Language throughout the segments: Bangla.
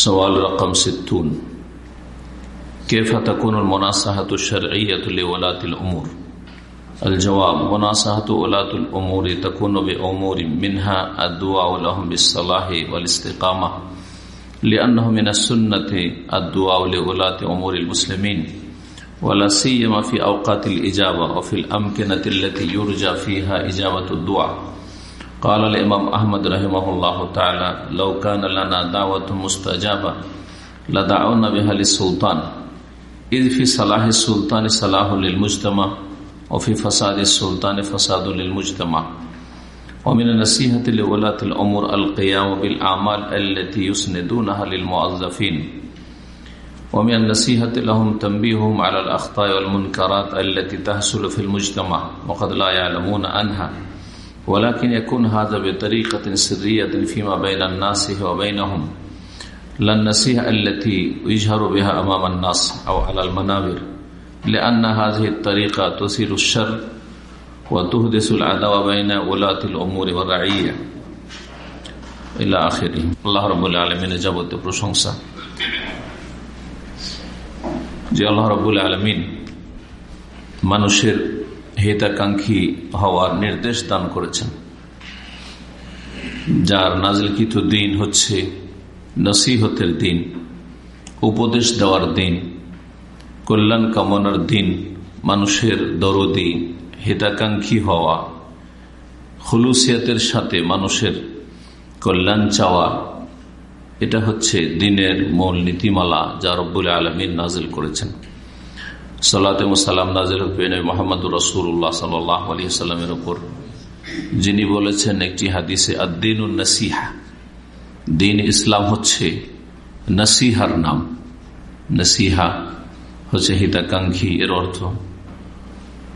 سوال رقم ستون. كيف تكون المناصحة الشرعية لولاة الأمور؟ الجواب مناصحة ولاة الأمور تكون بأمور منها الدعاء لهم بالصلاح والاستقامة لأنه من السنة الدعاء لولاة أمور المسلمين ولا سيما في أوقات الإجابة وفي الأمكنة التي يرجى فيها إجابة الدعاء. قال الإمام أحمد رحمه الله تعالى لو كان لنا دعوة مستجابة لدعونا بها للسلطان. إذ في صلاح السلطان صلاح للمجتمع وفي فساد السلطان فساد للمجتمع. ومن النصيحة لولاة الأمور القيام بالأعمال التي يسندونها للموظفين. ومن النصيحة لهم تنبيههم على الأخطاء والمنكرات التي تحصل في المجتمع وقد لا يعلمون عنها. ولكن يكون هذا بطريقة سرية فيما بين الناس وبينهم لا النصيحة التي يجهر بها أمام الناس أو على المنابر لأن هذه الطريقة تثير الشر وتحدث العداوة بين ولاة الأمور والرعية إلى آخره الله رب العالمين جابت প্রশংসা যে আল্লাহ রবুল আলমিন মানুষের হিতাকাঙ্ক্ষী হওয়ার নির্দেশ দান করেছেন। যার নাজলকৃত দিন হচ্ছে নসিহতের দিন, উপদেশ দেওয়ার দিন, কল্যাণ কামনার দিন, মানুষের দরদি, হিতাকাঙ্ক্ষী হওয়া হুলুসিয়াতের সাথে মানুষের কল্যাণ চাওয়া, এটা হচ্ছে দিনের মূল নীতিমালা যা রব্বুল আলমিন নাজিল করেছেন। সাল্লাতাম নাজিল হুফেন মোহাম্মদ রসুল্লাহ সাল্লাহ আলী সাল্লামের ওপর যিনি বলেছেন একটি হাদিসে আদিন নসিহা। দিন ইসলাম হচ্ছে নসিহার নাম। নসিহা হচ্ছে হিতাকাঙ্ক্ষী এর অর্থ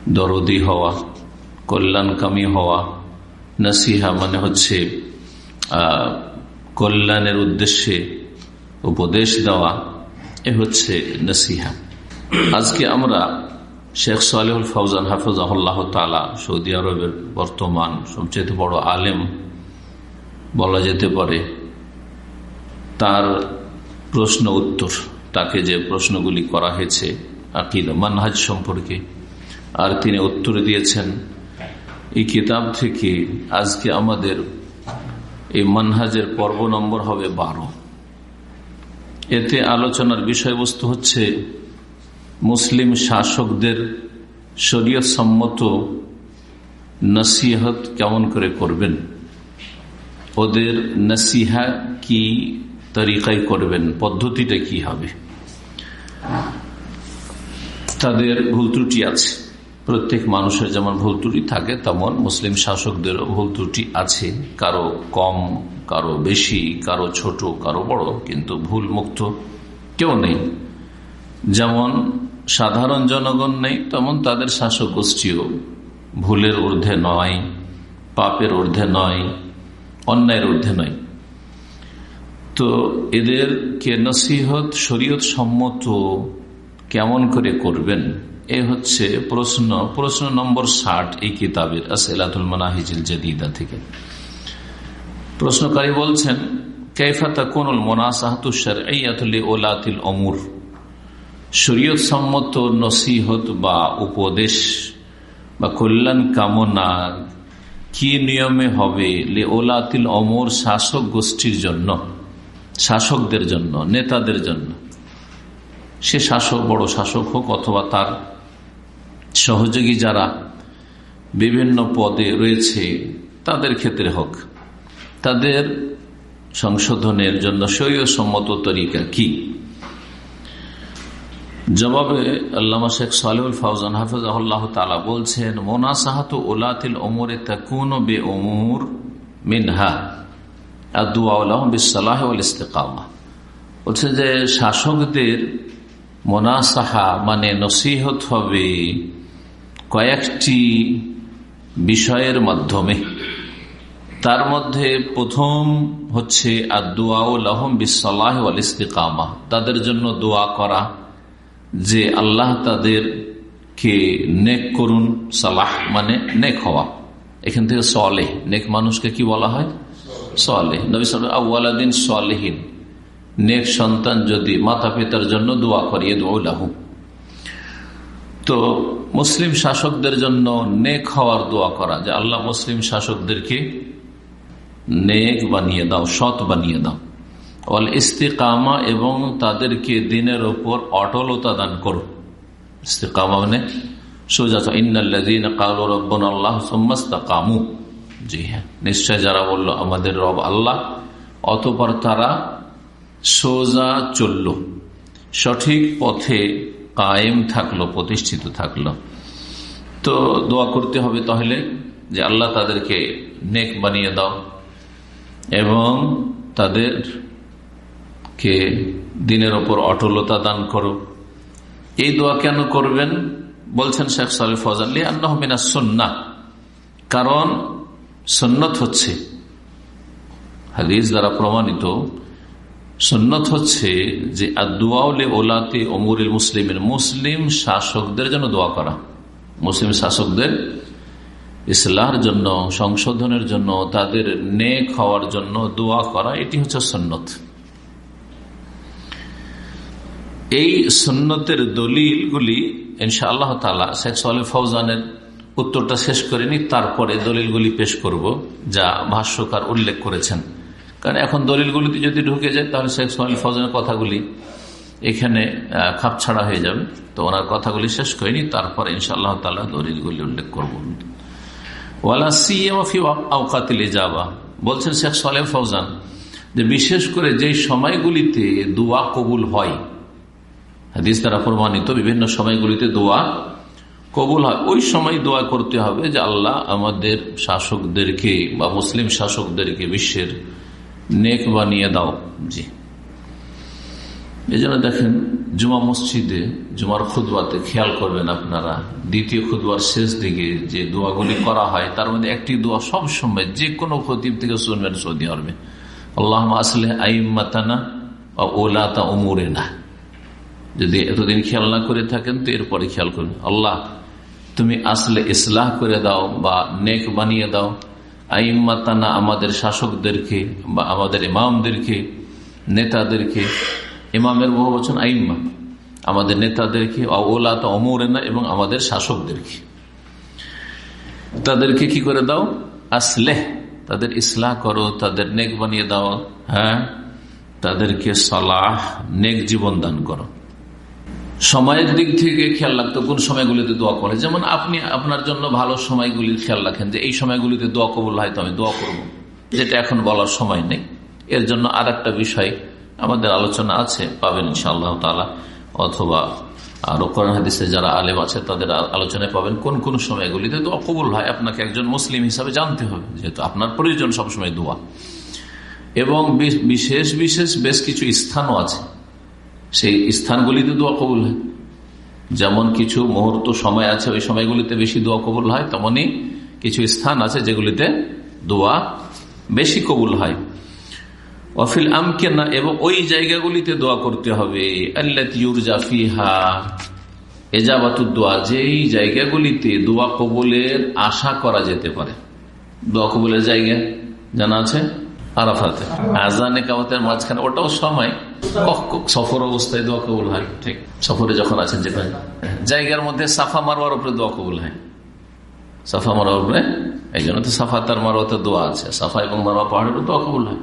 দরদি হওয়া, কল্যাণকামী হওয়া। নসিহা মানে হচ্ছে কল্যাণের উদ্দেশ্যে উপদেশ দেওয়া। এ হচ্ছে নসিহা। আজকে আমরা শেখ সালেহুল ফৌজান হাফিজাহুল্লাহ তালা সৌদি আরবের বর্তমান সবচেয়ে বড় আলেম বলা যেতে পারে, তার প্রশ্ন উত্তর, তাকে যে প্রশ্নগুলি করা হয়েছে, আকিদ, মানহাজ সম্পর্কে, আর তিনি উত্তর দিয়েছেন, এই কিতাব থেকে আজকে আমাদের এই মানহাজের পর্ব নম্বর হবে বারো। এতে আলোচনার বিষয়বস্তু হচ্ছে মুসলিম শাসকদের সম্মত নসিহত কেমন করে করবেন? ওদের নসিহা কি তরিকায় করবেন? পদ্ধতিটা কি হবে? তাদের ভুল ত্রুটি আছে। প্রত্যেক মানুষের যেমন ভুল ত্রুটি থাকে, তেমন মুসলিম শাসকদের ভুল ত্রুটি আছে। কারও কম, কারও বেশি, কারও ছোট, কারও বড়, কিন্তু ভুল মুক্ত কেউ নেই। যেমন সাধারণ জনগণ নেই, তেমন তাদের শাসক গোষ্ঠীও ভুলের ঊর্ধ্বে নয়, পাপের ঊর্ধ্বে নয়, অন্যায়ের ঊর্ধ্বে নয়। তো এদেরকে নসিহত, শরীয়ত সম্মত কেমন করে করবেন? এ হচ্ছে প্রশ্ন প্রশ্ন নম্বর ষাট এই কিতাবের, আসেলাতুল জাদিদা থেকে। প্রশ্নকারী বলছেন কেফাতা কোনুল মোনাসাহাতুসার ওলাতিল অমুর শরীয়ত সম্মত নসিহত বা উপদেশ বা কল্যাণ কামনা কি নিয়মে হবে? লে ওলাতিল অমর শাসক গোষ্ঠীর জন্য, শাসকদের জন্য, নেতাদের জন্য। সে শাসক, বড় শাসক হোক অথবা তার সহযোগী যারা বিভিন্ন পদে রয়েছে, তাদের ক্ষেত্রে হোক। তাদের সংশোধনের জন্য সম্মত তরিকা কি? জবাবে আল্লামা শেখ সালেউল ফাউজান হাফিজ তালা বলছেন, মোনাসাহাত ওলাতিল ওমরে তাকুন বে ওমুর মিনহা বিসালাহ ইস্তেকামা বলছে যে, শাসকদের মোনাসাহা মানে নসিহত হবে কয়েকটি বিষয়ের মাধ্যমে। তার মধ্যে প্রথম হচ্ছে আদুয়াউলহম বিসালাহ ইস্তেকামা তাদের জন্য দোয়া করা। যে আল্লাহ তাদেরকে নেক করুন, সালাহ মানে নেক হওয়া। এখান থেকে সলেহ, নেক মানুষকে কি বলা হয়? সলেহ। নবী আউ্লাদিন সলেহীন। নেক সন্তান যদি মাতা পিতার জন্য দোয়া করিয়ে দোলাহু তো মুসলিম শাসকদের জন্য নেক হওয়ার দোয়া করা, যে আল্লাহ মুসলিম শাসকদেরকে নেক বানিয়ে দাও, সৎ বানিয়ে দাও। অল ইস্তিকামা এবং তাদেরকে দিনের ওপর অটলতা দান করো। ইস্তিকামা মানে সোজা ইন্দিন কালু রব্বন আল্লাহ কামু জি হ্যাঁ নিশ্চয় যারা বলল আমাদের রব আল্লাহ, অতপর তারা সোজা চলল। সঠিক পথে কায়েম থাকল, প্রতিষ্ঠিত থাকল। তো দোয়া করতে হবে তাহলে যে আল্লাহ তাদেরকে নেক বানিয়ে দাও এবং তাদেরকে দিনের ওপর অটলতা দান করো এই দোয়া কেন করবেন? বলছেন শেখ সালে ফজাল্লি আন্না সন্না কারণ সন্ন্যত হচ্ছে, হাদিস দ্বারা প্রমাণিত সন্ন্যত হচ্ছে যে আদুয়াউলে ওলাতে অমুরিল মুসলিমের মুসলিম শাসকদের জন্য দোয়া করা। মুসলিম শাসকদের ইসলার জন্য, সংশোধনের জন্য, তাদের নেক হওয়ার জন্য দোয়া করা, এটি হচ্ছে সন্ন্যত এই সন্ন্যতের দলিলগুলি ইনশা আল্লাহ তালা শেখ সালে ফৌজানের উত্তরটা শেষ করে করেনি, তারপরে দলিলগুলি পেশ করব, যা ভাষ্যকার উল্লেখ করেছেন। কারণ এখন দলিলগুলিতে যদি ঢুকে যায়, তাহলে শেখ সোহাইল ফৌজানের কথাগুলি এখানে খাপ ছাড়া হয়ে যাবে। তো ওনার কথাগুলি শেষ করেনি, তারপরে ইনশাআল্লাহ তালা দলিলগুলি উল্লেখ করব। ওয়ালা বলছেন শেখ সালেম ফৌজান যে বিশেষ করে যে সময়গুলিতে দোয়া কবুল হয় হাদিস দ্বারা প্রমাণিত বিভিন্ন সময়গুলিতে দোয়া কবুল হয়। ওই সময় দোয়া করতে হবে যে আল্লাহ আমাদের শাসকদেরকে বা মুসলিম শাসকদেরকে বিশ্বের নেক বানিয়ে দাও। জি। এই জন্য দেখেন, জুমা মসজিদে, জুমার খুদবাতে খেয়াল করবেন আপনারা, দ্বিতীয় খুদবার শেষ দিকে যে দোয়াগুলি করা হয়, তার মধ্যে একটি দোয়া সব সময় যে কোনো খতিব থেকে শুনবেন সৌদি আরবে। আল্লাহ আসলে আইমাতানা ওলাতা উমুরে না যদি এতদিন খেয়াল না করে থাকেন, তো এরপরে খেয়াল করবেন আল্লাহ, তুমি আসলে ইসলাহ করে দাও বা নেক বানিয়ে দাও। আইম্মাতানা আমাদের শাসকদেরকে বা আমাদের ইমামদেরকে, নেতাদেরকে। ইমামের বহু বচন আইম্মা। আমাদের নেতাদেরকে ওলা তো অমরেনা এবং আমাদের শাসকদেরকে। তাদেরকে কি করে দাও? আসলে তাদের ইসলাহ করো, তাদের নেক বানিয়ে দাও। হ্যাঁ? তাদেরকে সালাহ, নেক জীবন দান করো। সময়ের দিক থেকে খেয়াল রাখতো কোন সময়গুলিতে দোয়া করে যেমন আপনি আপনার জন্য ভালো সময়গুলির খেয়াল রাখেন যে, এই সময়গুলিতে দোয়া কবুল হয় তো আমি দোয়া করব। যেটা এখন বলার সময় নেই। এর জন্য আর একটা বিষয় আমাদের আলোচনা আছে, পাবেন ইনশাআল্লাহ তালা অথবা আরও কোরআন হাদিসে যারা আলেম আছে, তাদের আলোচনায় পাবেন কোন কোন সময়গুলিতে দোয়া কবুল হয়। আপনাকে একজন মুসলিম হিসাবে জানতে হবে, যেহেতু আপনার প্রয়োজন সবসময় দোয়া। এবং বিশেষ বিশেষ বেশ কিছু স্থানও আছে। সেই স্থানগুলিতে দোয়া কবুল হয়। যেমন কিছু মুহূর্ত সময় আছে, ওই সময়গুলিতে বেশি দোয়া কবুল হয় তেমনই কিছু স্থান আছে যেগুলিতে দোয়া বেশি কবুল হয়। অফিল আমকে না এবং ওই জায়গাগুলিতে দোয়া করতে হবে। আল্লাহা যেই জায়গাগুলিতে দোয়া কবুলের আশা করা যেতে পারে। দোয়া কবুলের জায়গা জানা আছে? আরাফাতে। আজানে কামাতের মাঝখানে, ওটাও সময় সফর অবস্থায় দোয়া কবুল হয়, ঠিক। সফরে যখন আছেন যেখানে জায়গার মধ্যে সাফা মারবার উপরে দোয়া কবুল হয়। সাফা মারবার উপরে, এই জন্য তো সাফা তার মারোয়াতে দোয়া আছে। সাফা এবং মারোয়া পাহাড়ের দোয়া কবুল হয়।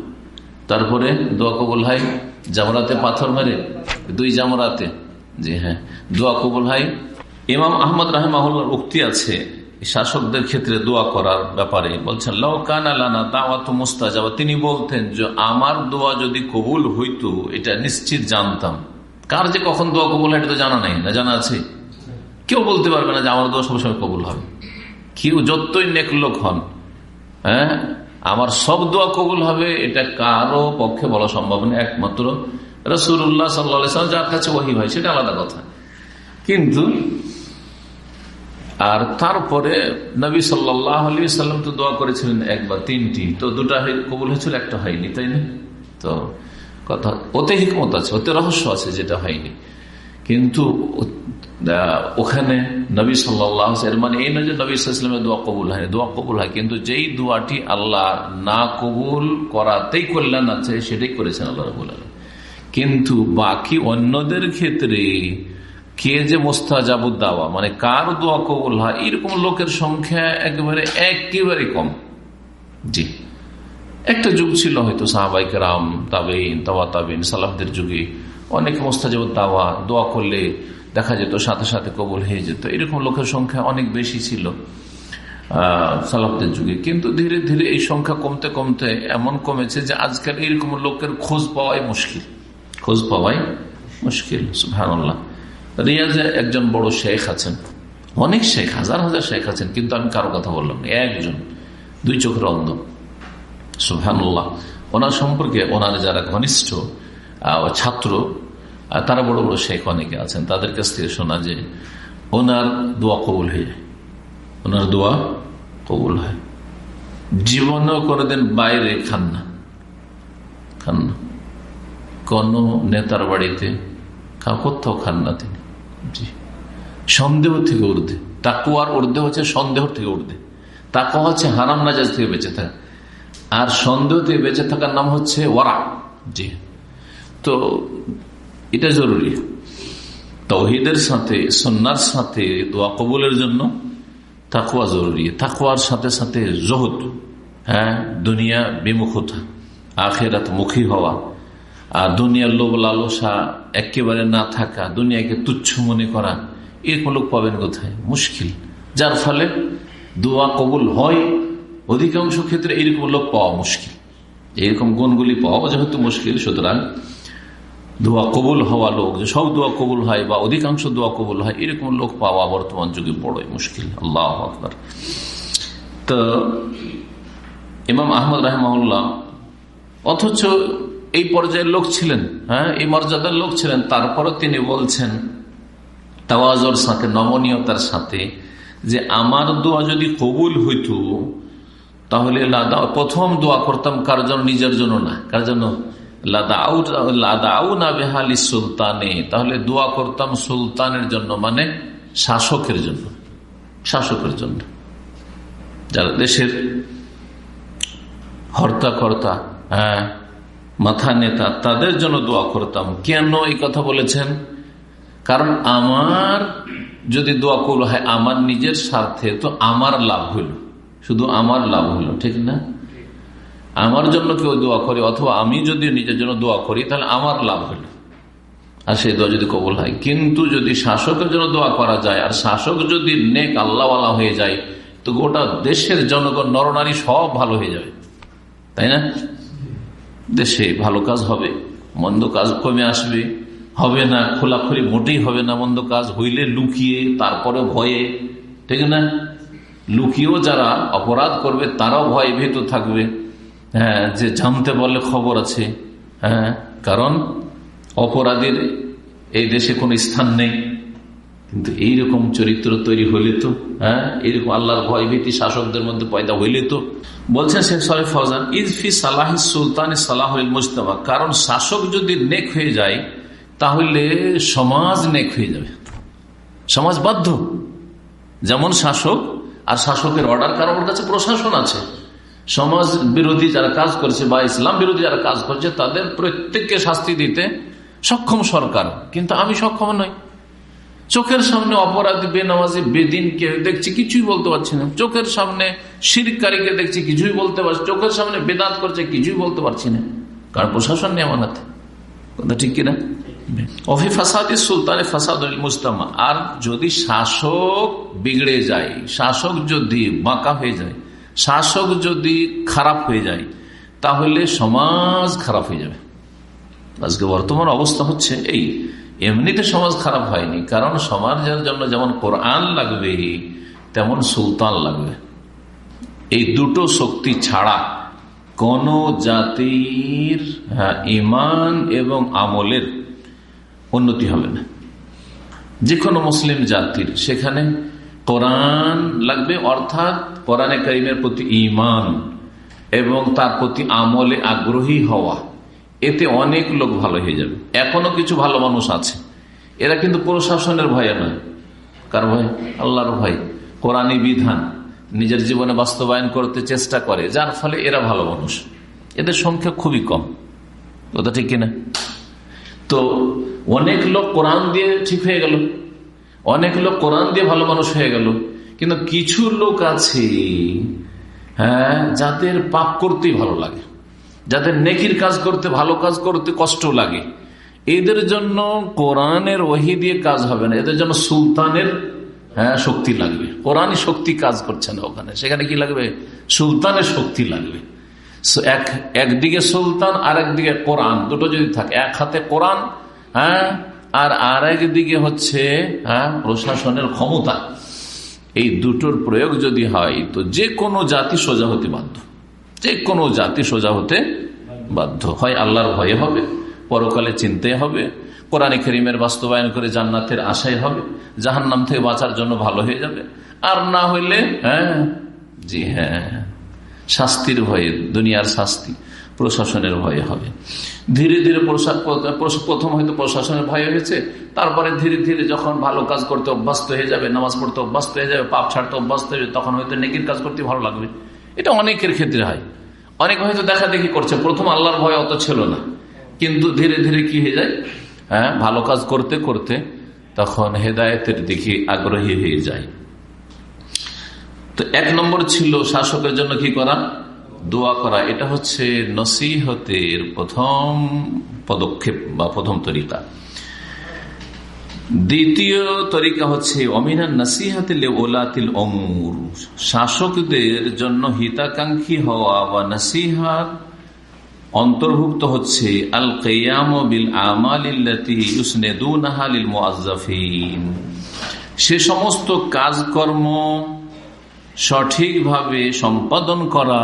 তারপরে দোয়া কবুল হয় জামরাতে পাথর মেরে, দুই জামরাতে। জি হ্যাঁ দোয়া কবুল হয়। ইমাম আহমদ রাহেমাহুল্লার উক্তি আছে। শাসকদের ক্ষেত্রে দোয়া করার ব্যাপারে বলছেন লৌকান আলানা দাওয়াত মুস্তাজাবা। তিনি বলতেন যে, আমার দোয়া যদি কবুল হইতো, এটা নিশ্চিত জানতাম। কার যে কখন দোয়া কবুল হয়, এটা তো জানা নাই, না জানা আছে? কেউ বলতে পারবে না যে, আমার দোয়া সবসময় কবুল হবে। কেউ যতই নেক লোক হন হ্যাঁ আমার সব দোয়া কবুল হবে, এটা কারও পক্ষে বলা সম্ভব না একমাত্র রসুল্লাহ সাল্লাম যার কাছে ওহি ভাই সেটা আলাদা কথা। কিন্তু আর তারপরে নবী সাল্লাহ সাল্লাম তো দোয়া করেছিলেন একবার, তিনটি। তো দুটা কবুল হয়েছিল, একটা হয়নি, তাই না? তো কথা, ওতে হিকমত আছে, ওতে রহস্য আছে যেটা হয়নি। কিন্তু ওখানে নবী সাল্লাহ মানে এই নয় যে নবী সাল্লামের দোয়া কবুল হয় দোয়া কবুল হয়, কিন্তু যেই দোয়াটি আল্লাহ না কবুল করাতেই কল্যাণ আছে, সেটাই করেছেন আল্লাহ রবুল কিন্তু বাকি অন্যদের ক্ষেত্রে কে যে মোস্তাজাবুদ দাওয়া? মানে কার দোয়া কবুল হয়? এরকম লোকের সংখ্যা একেবারে একেবারে কম। জি। একটা যুগ ছিল হয়তো সাহাবাইক রাম তাবেইন তাওয়া তাবিন সালাফদের যুগে অনেক মোস্তা মোস্তাজাবুদ দাওয়া, দোয়া করলে দেখা যেত, সাথে সাথে কবুল হয়ে যেত। এরকম লোকের সংখ্যা অনেক বেশি ছিল সালাফদের যুগে। কিন্তু ধীরে ধীরে এই সংখ্যা কমতে কমতে এমন কমেছে যে আজকাল এরকম লোকের খোঁজ পাওয়াই মুশকিল। খোঁজ পাওয়াই মুশকিল সুহানুল্লাহ রিয়াজে একজন বড় শেখ আছেন। অনেক শেখ, হাজার হাজার শেখ আছেন, কিন্তু আমি কারও কথা বললাম একজন, দুই চোখের অন্ধ। সুহানুল্লাহ ওনার সম্পর্কে ওনার যারা ঘনিষ্ঠ ছাত্র তারা বড় বড় শেখ অনেকে আছেন। তাদের কাছ থেকে শোনা যে ওনার দোয়া কবুল হয়ে যায়। ওনার দোয়া কবুল হয়। জীবনেও কোনোদিন বাইরে খান না। খান না। কোন নেতার বাড়িতে কোথাও খান না তিনি। সন্দেহ থেকে উর্ধে তাকুয়ার উর্ধে হচ্ছে সন্দেহ থেকে উর্ধে তাকু হচ্ছে হারাম নাজাজ থেকে বেঁচে থাকা। আর সন্দেহ থেকে বেঁচে থাকার নাম হচ্ছে ওয়ারা। জি। তো এটা জরুরি। তহিদের সাথে সন্ন্যার সাথে দোয়া কবুলের জন্য তাকুয়া জরুরি। তাকুয়ার সাথে সাথে জহুদ হ্যাঁ দুনিয়া বিমুখতা, আখেরাত মুখী হওয়া। আর দুনিয়ার লোভ লালসা একেবারে না থাকা, দুনিয়াকে তুচ্ছ মনে করা এরকম লোক পাবেন কোথায়? মুশকিল। যার ফলে দোয়া কবুল হয়, অধিকাংশ ক্ষেত্রে এইরকম লোক পাওয়া মুশকিল। এরকম গুণগুলি পাওয়া যেহেতু মুশকিল। সুতরাং দোয়া কবুল হওয়া লোক, যে সব দোয়া কবুল হয় বা অধিকাংশ দোয়া কবুল হয়, এরকম লোক পাওয়া বর্তমান যুগে বড়ই মুশকিল। আল্লাহ আকবর। তো ইমাম আহমদ রাহমাউল্লাহ অথচ এই পর্যায়ের লোক ছিলেন হ্যাঁ এই মর্যাদার লোক ছিলেন। তারপরও তিনি বলছেন, তাওয়াজর সাথে, নমনীয়তার সাথে, যে আমার দোয়া যদি কবুল হইত, তাহলে লাদা, প্রথম দোয়া করতাম কার জন্য? নিজের জন্য না। কার জন্য? সুলতানে। তাহলে দোয়া করতাম সুলতানের জন্য মানে শাসকের জন্য। শাসকের জন্য। যারা দেশের হর্তা কর্তা হ্যাঁ মাথা নেতা তাদের জন্য দোয়া করতাম। কেন এই কথা বলেছেন? কারণ আমার যদি দোয়া করল হয়, আমার নিজের স্বার্থে তো আমার লাভ হইল। শুধু আমার লাভ হইল, ঠিক না? আমার জন্য কেউ দোয়া করে, অথবা আমি যদি নিজের জন্য দোয়া করি, তাহলে আমার লাভ হইল। আর সেই দোয়া যদি কবল হয়, কিন্তু যদি শাসকের জন্য দোয়া করা যায়, আর শাসক যদি নেক আল্লাহওয়ালা হয়ে যায়, তো গোটা দেশের জনগণ, নরনারী সব ভালো হয়ে যাবে। তাই না? দেশে ভালো কাজ হবে, মন্দ কাজ কমে আসবে, হবে না, খোলাখুলি মোটেই হবে না মন্দ কাজ, হইলে লুকিয়ে তারপরে ভয়ে, ঠিক না? লুকিয়েও যারা অপরাধ করবে, তারাও ভয় ভীত থাকবে। হ্যাঁ যে জানতে বললে খবর আছে। হ্যাঁ কারণ অপরাধীর এই দেশে কোনো স্থান নেই। কিন্তু এইরকম চরিত্র তৈরি হইলে তো হ্যাঁ? এইরকম আল্লাহর ভয় ভীতি শাসকদের মধ্যে পয়দা হইলে তো। বলছেন শেখ সালে ফজান ইদফি সালাহ সুলতান সালাহ মুস্তফা কারণ শাসক যদি নেক হয়ে যায়, তাহলে সমাজ নেক হয়ে যাবে। সমাজ বাধ্য যেমন শাসক, আর শাসকের অর্ডার কারণ কাছে প্রশাসন আছে। সমাজ বিরোধী যারা কাজ করছে বা ইসলাম বিরোধী যারা কাজ করছে, তাদের প্রত্যেককে শাস্তি দিতে সক্ষম সরকার। কিন্তু আমি সক্ষম নই। চোখের সামনে অপরাধী, বেনামাজি বেদিনকে দেখছি, কিছুই বলতে পারছি না। চোখের সামনে শিরকারীকে দেখছি, কিছুই বলতে পারছি চোখের সামনে বেদাত করছে, কিছুই বলতে পারছি না। কার প্রশাসন নেই আমার হাতে কথা ঠিক কিনা? অফি সুলতানে মুস্তামা আর যদি শাসক বিগড়ে যায়, শাসক যদি বাঁকা হয়ে যায়, শাসক যদি খারাপ হয়ে যায়, তাহলে সমাজ খারাপ হয়ে যাবে। আজকে বর্তমান অবস্থা হচ্ছে এই। এমনিতে সমাজ খারাপ হয়নি, কারণ সমাজের জন্য যেমন কোরআন লাগবে, তেমন সুলতান লাগবে। এই দুটো শক্তি ছাড়া কোন জাতির হ্যাঁ ইমান এবং আমলের উন্নতি হবে না। যে কোনো মুসলিম জাতির, সেখানে কোরআন লাগবে, অর্থাৎ কোরআনে করিমের প্রতি ইমান এবং তার প্রতি আমলে আগ্রহী হওয়া। এতে অনেক লোক ভালো হয়ে যাবে। এখনও কিছু ভালো মানুষ আছে। এরা কিন্তু প্রশাসনের ভয়ে নয়। কার ভয় আল্লাহর ভয় কোরআনী বিধান। নিজের জীবনে বাস্তবায়ন করতে চেষ্টা করে, যার ফলে এরা ভালো মানুষ। এদের সংখ্যা খুবই কম। কথা ঠিক কিনা? তো অনেক লোক কোরআন দিয়ে ঠিক হয়ে গেল। অনেক লোক কোরআন দিয়ে ভালো মানুষ হয়ে গেল। কিন্তু কিছু লোক আছে হ্যাঁ যাদের পাপ করতেই ভালো লাগে। যাদের নেকির কাজ করতে, ভালো কাজ করতে কষ্ট লাগে। এদের জন্য কোরআনের ওহি দিয়ে কাজ হবে না। এদের জন্য সুলতানের হ্যাঁ শক্তি লাগবে। কোরআনই শক্তি কাজ করছে না ওখানে। সেখানে কি লাগবে? সুলতানের শক্তি লাগবে। এক, একদিকে সুলতান আর একদিকে কোরআন। দুটো যদি থাকে, এক হাতে কোরআন হ্যাঁ আর আর একদিকে হচ্ছে হ্যাঁ প্রশাসনের ক্ষমতা। এই দুটোর প্রয়োগ যদি হয়, তো যে কোনো জাতি সোজা হতে বাধ্য। যে কোনো জাতি সোজা হতে বাধ্য। হয় আল্লাহর ভয়ে হবে, পরকালে চিনতে হবে, কোরআন করিমের বাস্তবায়ন করে জান্নাতের আশাই হবে জাহান নাম থেকে বাঁচার জন্য ভালো হয়ে যাবে। আর না হইলে হ্যাঁ জি হ্যাঁ শাস্তির ভয়ে, দুনিয়ার শাস্তি, প্রশাসনের ভয়ে হবে। ধীরে ধীরে প্রথম হয়তো প্রশাসনের ভয় হয়েছে, তারপরে ধীরে ধীরে যখন ভালো কাজ করতে অভ্যস্ত হয়ে যাবে, নামাজ পড়তে অভ্যস্ত হয়ে যাবে, পাপ ছাড়তে অভ্যস্ত হয়ে যাবে, তখন হয়তো নেকির কাজ করতে ভালো লাগবে। এটা অনেকের ক্ষেত্রে হয়। অনেক হয়তো দেখা দেখি করছে। প্রথম আল্লাহর ভয় অত ছিল না। কিন্তু ধীরে ধীরে কি হয়ে যায়? হ্যাঁ ভালো কাজ করতে করতে তখন হেদায়তের দিকে আগ্রহী হয়ে যায়। তো এক নম্বর ছিল শাসকের জন্য কি করা? দোয়া করা। এটা হচ্ছে নসিহতের প্রথম পদক্ষেপ বা প্রথম তরিকা। দ্বিতীয় তরিকা হচ্ছে অমিনান নাসিহাতিল ওলাতিল অমুর শাসকদের জন্য হিতাকাঙ্ক্ষী হওয়া বা নাসিহাত অন্তর্ভুক্ত হচ্ছে, আল কেয়াম বিল আমালিল সে সমস্ত কাজকর্ম সঠিকভাবে সম্পাদন করা,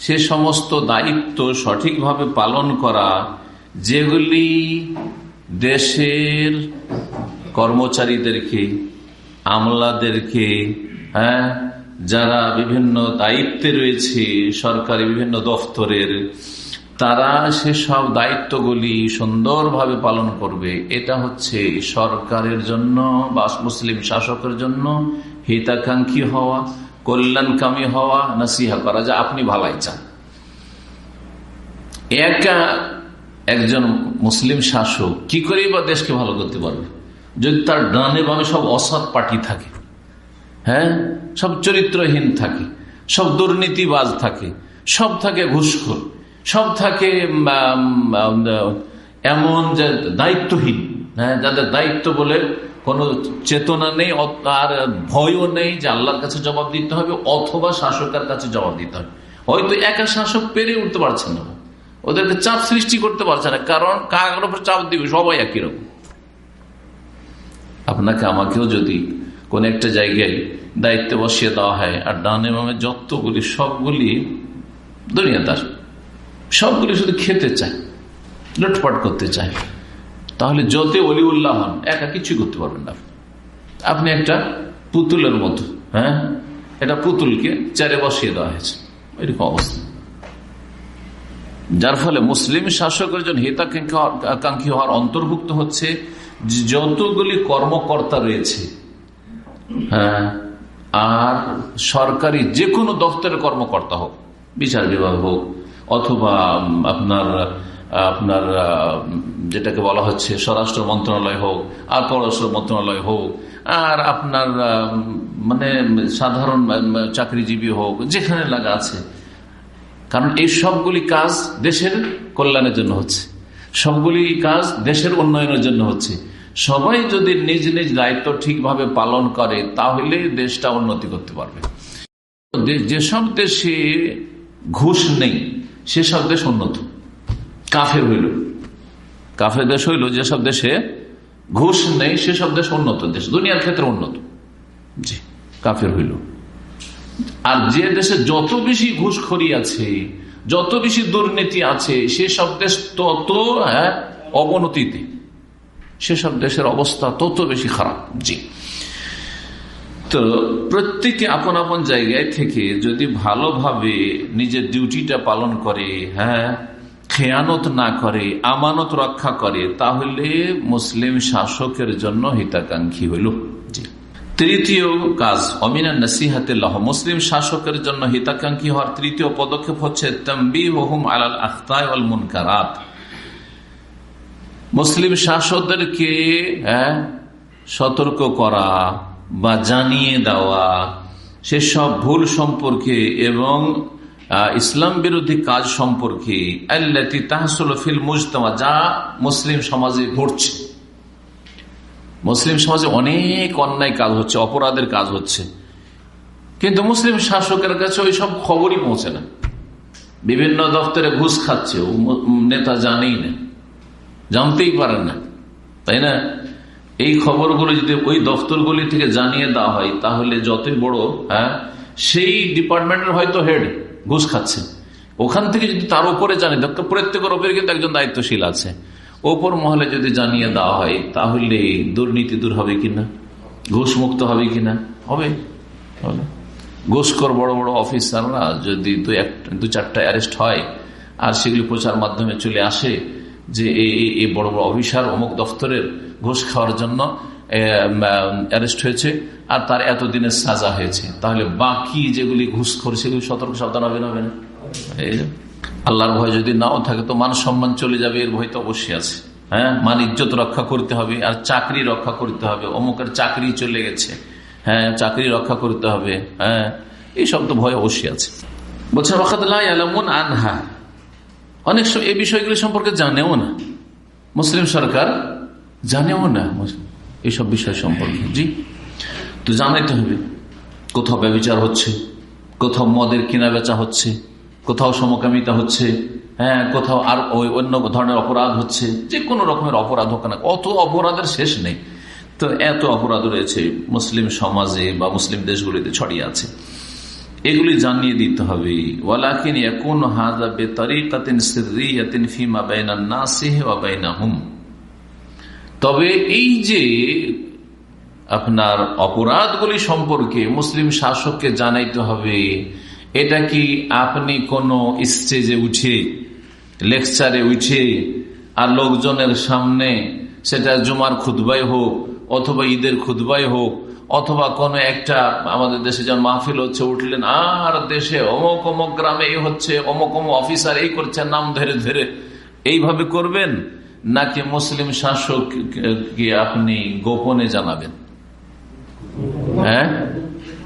সে সমস্ত দায়িত্ব সঠিকভাবে পালন করা, যেগুলি দেশের কর্মচারীদেরকে, আমলাদেরকে হ্যাঁ যারা বিভিন্ন দায়িত্বে রয়েছে, সরকারি বিভিন্ন দফতরের, তারা সেসব দায়িত্বগুলি সুন্দরভাবে পালন করবে। এটা হচ্ছে সরকারের জন্য বা মুসলিম শাসকের জন্য হিতাকাঙ্ক্ষী হওয়া, কল্যাণকামী হওয়া, নাসিহা করা যা আপনি ভালাই চান। একা একজন মুসলিম শাসক কি করে বা দেশকে ভালো করতে পারবে? যদি তার ডানে বামে সব অসৎ পার্টি থাকে হ্যাঁ? সব চরিত্রহীন থাকে, সব দুর্নীতিবাজ থাকে, সব থাকে ঘুষখোর, সব থাকে এমন যে দায়িত্বহীন হ্যাঁ? যাদের দায়িত্ব বলে কোনো চেতনা নেই আর ভয়ও নেই যে আল্লাহর কাছে জবাব দিতে হবে, অথবা শাসকের কাছে জবাব দিতে হবে। হয়তো একা শাসক পেরে উঠতে পারছে না। ওদেরকে চাপ সৃষ্টি করতে পারছে না, কারণ কার উপর চাপ দিবে? সবাই একই রকম। আপনাকে আমাকেও যদি কোন একটা জায়গায় দায়িত্বে বসিয়ে দেওয়া হয়, আর ডানে বামে যতগুলি, সবগুলি দুনিয়াদার সবগুলি শুধু খেতে চায়, লুটপাট করতে চায়। তাহলে যতে অলিউল্লাহ হন, একা কিছু করতে পারবেন না আপনি। একটা পুতুলের মতো হ্যাঁ? এটা পুতুলকে চারে বসিয়ে দেওয়া হয়েছে। এরকম অবস্থা। যার ফলে মুসলিম শাসকের জন্য হিতাকাঙ্ক্ষী হওয়ার অন্তর্ভুক্ত হচ্ছে যতগুলি কর্মকর্তা রয়েছে হ্যাঁ আর সরকারি যে কোনো দপ্তরের কর্মকর্তা হোক, বিচার বিভাগ হোক, অথবা আপনার আপনার যেটাকে বলা হচ্ছে স্বরাষ্ট্র মন্ত্রণালয় হোক, আর পররাষ্ট্র মন্ত্রণালয় হোক, আর আপনার মানে সাধারণ চাকরিজীবী হোক, যেখানে লাগা আছে কারণ এই সবগুলি কাজ দেশের কল্যাণের জন্য হচ্ছে। সবগুলি কাজ দেশের উন্নয়নের জন্য হচ্ছে। সবাই যদি নিজ নিজ দায়িত্ব ঠিকভাবে পালন করে, তাহলে দেশটা উন্নতি করতে পারবে। যেসব দেশে ঘুষ নেই, সেসব দেশ উন্নত। কাফের হইল। কাফের দেশ হইল, যেসব দেশে ঘুষ নেই, সেসব দেশ উন্নত। দেশ দুনিয়ার ক্ষেত্রে উন্নত। জি, কাফের হইল। আর যে দেশে যত বেশি ঘুষখড়ি আছে যত বেশি দুর্নীতি আছে সেসব দেশ তত হ্যাঁ, অবনতিতে। সেসব দেশের অবস্থা তত বেশি খারাপ জি। তো প্রত্যেকে আপন আপন জায়গায় থেকে যদি ভালোভাবে নিজের ডিউটিটা পালন করে হ্যাঁ খেয়ানত না করে আমানত রক্ষা করে তাহলে মুসলিম শাসকের জন্য হিতাকাঙ্ক্ষী হইল। জি। তৃতীয় কাজ অমিনা নসিহাতিল্লাহ মুসলিম শাসকের জন্য হিতাকাঙ্ক্ষী হওয়ার তৃতীয় পদক্ষেপ হচ্ছে তম্বি হুম আলাল আখতায় মুনকারাত। মুসলিম শাসকদেরকে হ্যাঁ, সতর্ক করা বা জানিয়ে দেওয়া সেসব ভুল সম্পর্কে এবং ইসলাম বিরোধী কাজ সম্পর্কে তাহসুল ফিল যা মুসলিম সমাজে ঘটছে। মুসলিম সমাজে অনেক অন্যায় কাজ হচ্ছে, অপরাধের কাজ হচ্ছে। কিন্তু মুসলিম শাসকের কাছে ওই সব খবরই পৌঁছে না। বিভিন্ন দপ্তরে ঘুষ খাচ্ছে নেতা জানেই না, জানতেই পারেন না, তাই না? এই খবরগুলো যদি ওই দফতরগুলি থেকে জানিয়ে দেওয়া হয়, তাহলে যতই বড় হ্যাঁ সেই ডিপার্টমেন্টের হয়তো হেড ঘুষ খাচ্ছে। ওখান থেকে যদি তার উপরে জানে প্রত্যেকের ওপরে কিন্তু একজন দায়িত্বশীল আছে। ওপর মহলে যদি জানিয়ে দেওয়া হয়, তাহলে দুর্নীতি দূর হবে কিনা? ঘুষ মুক্ত হবে কিনা? হবে। ঘুষকর বড় বড় অফিসাররা যদি দু এক, দু চারটা অ্যারেস্ট হয়, আর সেগুলি প্রচার মাধ্যমে চলে আসে, যে এই বড় বড় অফিসার অমুক দফতরের ঘুষ খাওয়ার জন্য অ্যারেস্ট হয়েছে, আর তার এতদিনের সাজা হয়েছে। তাহলে বাকি যেগুলি ঘুষখোর, সেগুলি সতর্ক সাবধান হবে না? আল্লাহর ভয় যদি নাও থাকে তো মান সম্মান চলে যাবে, এর ভয় তো অবশ্যই আছে। হ্যাঁ? মান ইজ্জত রক্ষা করতে হবে আর চাকরি রক্ষা করতে হবে। অমুকের চাকরি চলে গেছে। হ্যাঁ চাকরি রক্ষা করতে হবে। হ্যাঁ? এইসব তো ভয় অবশ্যই আছে। বলছে আনহা। অনেক এই বিষয়গুলি সম্পর্কে জানেও না। মুসলিম সরকার জানেও না। এইসব বিষয় সম্পর্কে। জি? তো জানাইতে হবে। কোথাও ব্যবচার হচ্ছে, কোথাও মদের কেনা বেচা হচ্ছে কোথাও সমকামিতা হচ্ছে হ্যাঁ কোথাও আর অন্য ধরনের অপরাধ হচ্ছে, যে কোনো রকমের অপরাধ হোক না অত অপরাধের শেষ নেই। তো এত অপরাধ রয়েছে মুসলিম সমাজে বা মুসলিম দেশগুলিতে ছড়িয়ে আছে। এগুলি জানিয়ে দিতে হবে ফিমা তবে এই যে আপনার অপরাধগুলি সম্পর্কে মুসলিম শাসককে জানাইতে হবে এটা কি আপনি কোন স্টেজে উঠে লেকচারে উঠে আর লোকজনের সামনে সেটা জুমার খুদবাই হোক অথবা ঈদের খুদবাই হোক অথবা কোন একটা আমাদের দেশে যেমন মাহফিল হচ্ছে, উঠলেন, আর দেশে অমক অমক গ্রামে এই হচ্ছে, অমক অমক অফিসার এই করছে, নাম ধরে ধরে। এইভাবে করবেন নাকি মুসলিম শাসককে আপনি গোপনে জানাবেন? হ্যাঁ?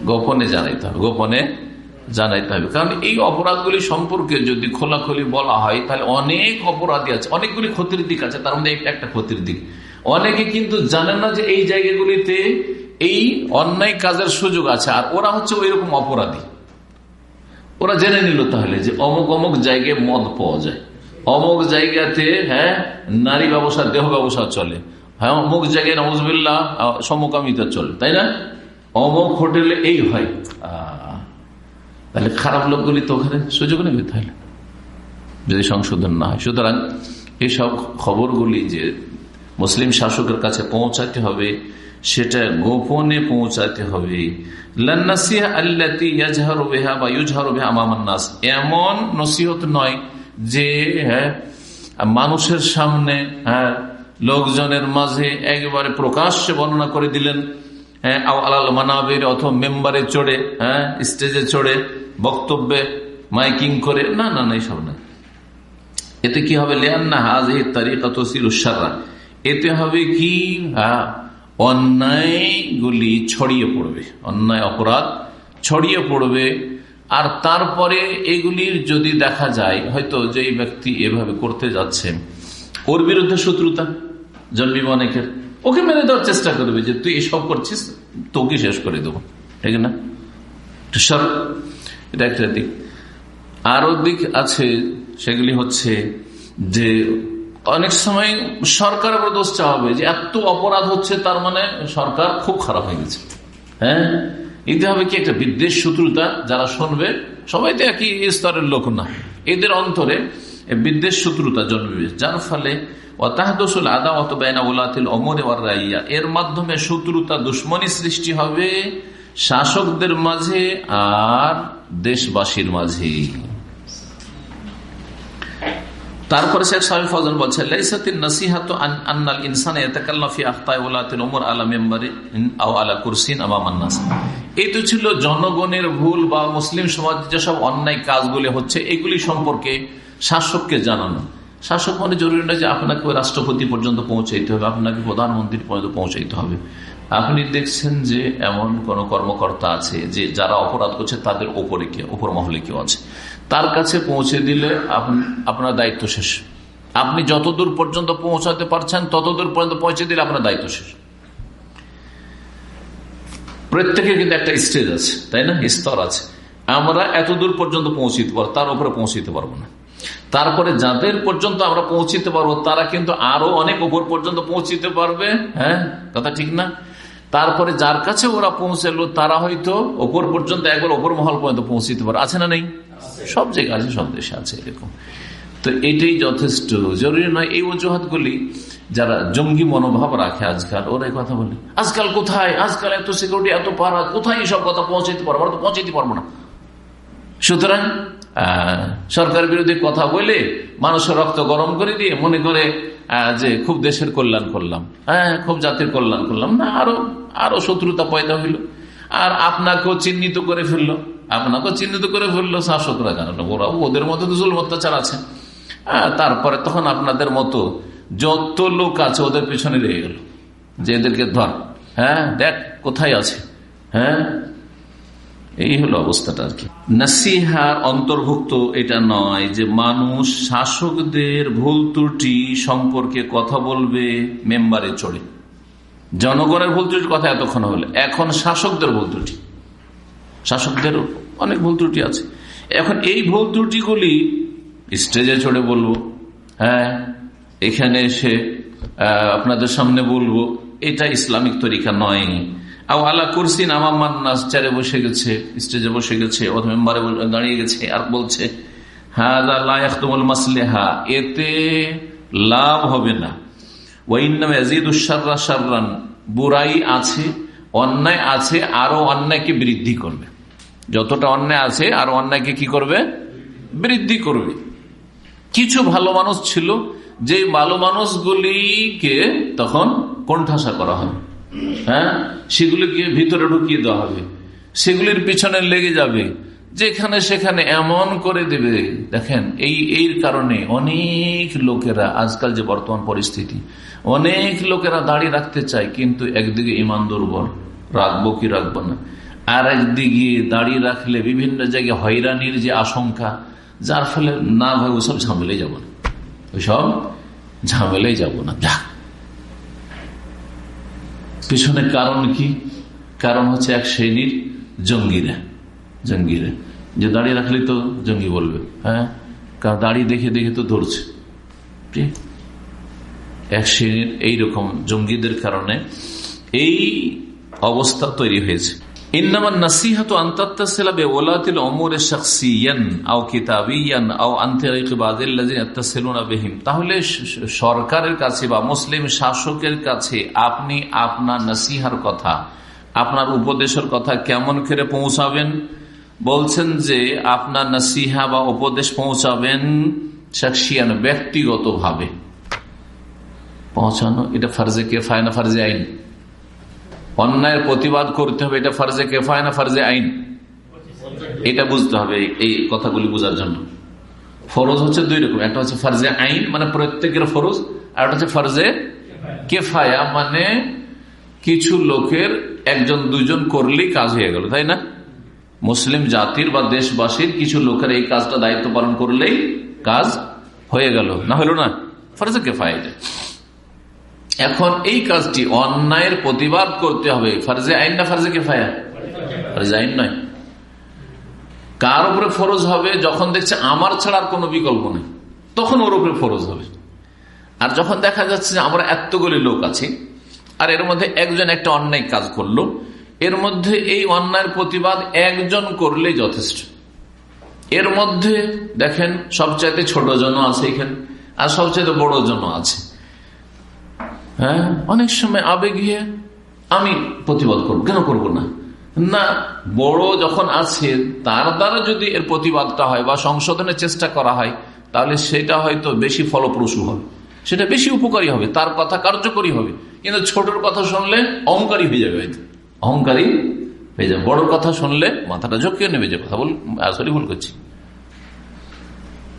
গোপনে জানাইতে হবে, গোপনে জানাইতে হবে। কারণ এই অপরাধগুলি সম্পর্কে যদি খোলাখুলি বলা হয়, তাহলে অনেক অপরাধী আছে, অনেকগুলি ক্ষতির দিক আছে, তার মধ্যে একটা ক্ষতির দিক। অনেকে কিন্তু জানেন না যে এই জায়গাগুলিতে এই অন্যায় কাজের সুযোগ আছে, আর ওরা হচ্ছে ওই রকম অপরাধী। ওরা জেনে নিল তাহলে যে অমুক অমুক জায়গায় মদ পাওয়া যায়। অমুক জায়গাতে হ্যাঁ নারী ব্যবসা, দেহ ব্যবসা চলে। হ্যাঁ অমুক জায়গায় নজবিল্লা সমকামিতা চলে, তাই না? অমুক হোটেলে এই হয়। তাহলে খারাপ লোকগুলি তো ওখানে সুযোগ নেবে তাহলে। যদি সংশোধন না হয়। সুতরাং এইসব খবরগুলি যে মুসলিম শাসকের কাছে পৌঁছাতে হবে, সেটা গোপনে পৌঁছাতে হবে। এমন নসিহত নয় যে হ্যাঁ মানুষের সামনে হ্যাঁ লোকজনের মাঝে একেবারে প্রকাশ্যে বর্ণনা করে দিলেন হ্যাঁ আলাল মানাবের অথবা মেম্বারে চড়ে হ্যাঁ স্টেজে চড়ে। বক্তব্যে মাইকিং করে, না না না, এইসব না। এতে কি হবে? লেয়ান্না হাজ তারিকাত এতে হবে কি? অন্যায়গুলি ছড়িয়ে পড়বে। অন্যায় অপরাধ ছড়িয়ে পড়বে। আর তারপরে এগুলির যদি দেখা যায়, হয়তো যে ব্যক্তি এভাবে করতে যাচ্ছে, ওর বিরুদ্ধে শত্রুতা জন্মিবে অনেকের। ওকে মেনে দেওয়ার চেষ্টা করবে যে, তুই এসব করছিস, তোকে শেষ করে দেবো। ঠিক না? এটা একটা দিক। আরও দিক আছে, সেগুলি হচ্ছে যে অনেক সময় সরকার দোষ হবে যে এত অপরাধ হচ্ছে, তার মানে সরকার খুব খারাপ হয়ে গেছে। হ্যাঁ? এতে হবে কি একটা বিদ্বেষ, শত্রুতা, যারা শুনবে, সবাই তো একই স্তরের লোক না। এদের অন্তরে বিদ্বেষ, শত্রুতা জন্মবে। যার ফলে অতাহদসুল আদা অত বেনা ওলাতিল অমরে রাইয়া। এর মাধ্যমে শত্রুতা, দুশ্মনী সৃষ্টি হবে। শাসকদের মাঝে আর দেশবাসীর মাঝে। তারপরে শেখ সাহেব বলছে লাইসাতিন আন্নাল ইনসান ওলাতিল উমর আলা মেম্বারে আও আলা কুরসিন আমামান নাস এই তো ছিল জনগণের ভুল বা মুসলিম সমাজ, যেসব অন্যায় কাজগুলি হচ্ছে, এগুলি সম্পর্কে শাসককে জানানো। শাসক মানে জরুরি নয় যে আপনাকে রাষ্ট্রপতি পর্যন্ত পৌঁছাইতে হবে, আপনাকে প্রধানমন্ত্রী পর্যন্ত পৌঁছাইতে হবে। আপনি দেখছেন যে এমন কোন কর্মকর্তা আছে যে যারা অপরাধ করছে তাদের ওপরে কেউ ওপর মহলে কেউ আছে। তার কাছে পৌঁছে দিলে আপনার দায়িত্ব শেষ। আপনি যতদূর পর্যন্ত পৌঁছাতে পারছেন, ততদূর পর্যন্ত পৌঁছে দিলে আপনার দায়িত্ব শেষ। প্রত্যেকের কিন্তু একটা স্টেজ আছে, তাই না? স্তর আছে। আমরা এতদূর পর্যন্ত পৌঁছিতে পারব, তার উপরে পৌঁছিতে পারব না। তারপরে যাদের পর্যন্ত আমরা পৌঁছিতে পারব, তারা কিন্তু আরও অনেক উপর পর্যন্ত পৌঁছিতে পারবে হ্যাঁ? কথা ঠিক না? তারপরে যার কাছে ওরা পৌঁছালো, তারা হয়তো ওপর পর্যন্ত একবার ওপর মহল পর্যন্ত পৌঁছিতে পারে। আছে না নেই? সব জায়গায় আছে, সব দেশে আছে এরকম। তো এটাই যথেষ্ট। জরুরি নয় এই অজুহাতগুলি যারা জঙ্গি মনোভাব রাখে আজকাল, ওরা কথা বলে, আজকাল কোথায়? আজকাল এত সিকিউরিটি এত পারা কোথায় সব কথা পৌঁছাইতে পারব? আমরা তো পৌঁছাইতে পারব না। সুতরাং সরকার বিরোধী কথা বলে মানুষের রক্ত গরম করে দিয়ে মনে করে যে খুব দেশের কল্যাণ করলাম হ্যাঁ খুব জাতির কল্যাণ করলাম, না, আরও আরও শত্রুতা পয়দা হইল। আর আপনাকেও চিহ্নিত করে ফেলল। আপনাকেও চিহ্নিত করে ফেলল, শাসকরা কেন ওরা ওদের মতো তো জুল অত্যাচার আছে। তারপরে তখন আপনাদের মতো যত লোক আছে ওদের পিছনে লেগে গেল। যে এদেরকে ধর হ্যাঁ দেখ কোথায় আছে হ্যাঁ? এই হলো অবস্থাটা আর কি। নাসিহার অন্তর্ভুক্ত এটা নয় যে মানুষ শাসকদের ভুল ত্রুটি সম্পর্কে কথা বলবে, মেম্বারে চড়ে। জনগণের ভুল ত্রুটির কথা এতক্ষণ হলে। এখন শাসকদের ভুল ত্রুটি। শাসকদের অনেক ভুল ত্রুটি আছে। এখন এই ভুল ত্রুটিগুলি স্টেজে চড়ে বলব হ্যাঁ এখানে এসে আপনাদের সামনে বলব, এটা ইসলামিক তরিকা নয়। আলা কুরসিন আমার নাস চারে বসে গেছে, স্টেজে বসে গেছে মেম্বারে দাঁড়িয়ে গেছে আর বলছে হ্যাঁ এতে লাভ হবে না। বুরাই আছে, অন্যায় আছে, আরও অন্যায়কে বৃদ্ধি করবে। যতটা অন্যায় আছে, আরও অন্যায়কে কি করবে? বৃদ্ধি করবে। কিছু ভালো মানুষ ছিল যে ভালো মানুষগুলিকে তখন কোণঠাসা করা হবে হ্যাঁ? সেগুলিকে ভিতরে ঢুকিয়ে দেওয়া হবে। সেগুলির পিছনে লেগে যাবে। যেখানে সেখানে এমন করে দেবে। দেখেন, এই, এর কারণে অনেক লোকেরা আজকাল যে বর্তমান পরিস্থিতি, অনেক লোকেরা দাঁড়িয়ে রাখতে চায়, কিন্তু একদিকে ইমান দুর্বল, রাখব কি রাখব না? আর একদিকে দাঁড়িয়ে রাখলে বিভিন্ন জায়গায় হয়রানির যে আশঙ্কা, যার ফলে না ভাই ওসব ঝামেলাই যাব না। ওইসব ঝামেলাই যাব না। যাক পিছনে কারণ কি? কারণ হচ্ছে এক শ্রেণির জঙ্গিরা। জঙ্গিরা যে দাঁড়িয়ে রাখলে তো জঙ্গি বলবে হ্যাঁ? কারণ দাড়ি দেখে দেখে তো ধরছে। এক শ্রেণির এইরকম জঙ্গিদের কারণে এই অবস্থা তৈরি হয়েছে। আও আও তাহলে সরকারের কাছে বা মুসলিম শাসকের কাছে আপনি আপনার নাসিহার কথা, আপনার উপদেশের কথা কেমন করে পৌঁছাবেন? বলছেন যে আপনার নাসিহা বা উপদেশ পৌঁছাবেন শাকসিয়ান ব্যক্তিগতভাবে। পৌঁছানো, এটা ফার্জে কে ফায়না ফার্জে আইন? অন্যায়ের প্রতিবাদ করতে হবে, এটা ফার্জে কেফায় না ফার্জে আইন? এটা বুঝতে হবে এই কথাগুলি বোঝার জন্য। ফরজ হচ্ছে দুই রকম, একটা হচ্ছে ফার্জে আইন মানে প্রত্যেকের ফরজ, আর একটা হচ্ছে ফার্জে কেফায়া মানে কিছু লোকের একজন দুজন করলেই কাজ হয়ে গেল, তাই না? মুসলিম জাতির বা দেশবাসীর কিছু লোকের এই কাজটা দায়িত্ব পালন করলেই কাজ হয়ে গেল। না হলো না? ফার্জে এটা এখন এই কাজটি অন্যায়ের প্রতিবাদ করতে হবে। ফার্জে আইন না ফার্জে ফায়া ফার্জে আইন নয়। কার উপরে ফরজ হবে? যখন দেখছে আমার ছাড়ার কোনো বিকল্প নেই, তখন ওর উপরে ফরজ হবে। আর যখন দেখা যাচ্ছে যে আমরা এতগুলি লোক আছি, আর এর মধ্যে একজন একটা অন্যায় কাজ করল এর মধ্যে এই অন্যায়ের প্রতিবাদ একজন করলে যথেষ্ট। এর মধ্যে, দেখেন, সবচাইতে ছোট জন আছে এখানে, আর সবচাইতে বড় জন আছে। হ্যাঁ? অনেক সময় আবেগিয়ে আমি প্রতিবাদ করব, কেন করব না? না, বড় যখন আছে, তার দ্বারা যদি এর প্রতিবাদটা হয় বা সংশোধনের চেষ্টা করা হয়, তাহলে সেটা হয়তো বেশি ফলপ্রসূ হবে। সেটা বেশি উপকারী হবে, তার কথা কার্যকরী হবে। কিন্তু ছোটর কথা শুনলে অহংকারী হয়ে যাবে হয়তো। অহংকারী হয়ে যাবে। বড় কথা শুনলে মাথাটা ঝকিয়ে নেবে যে কথা বল আসলে ভুল করছি।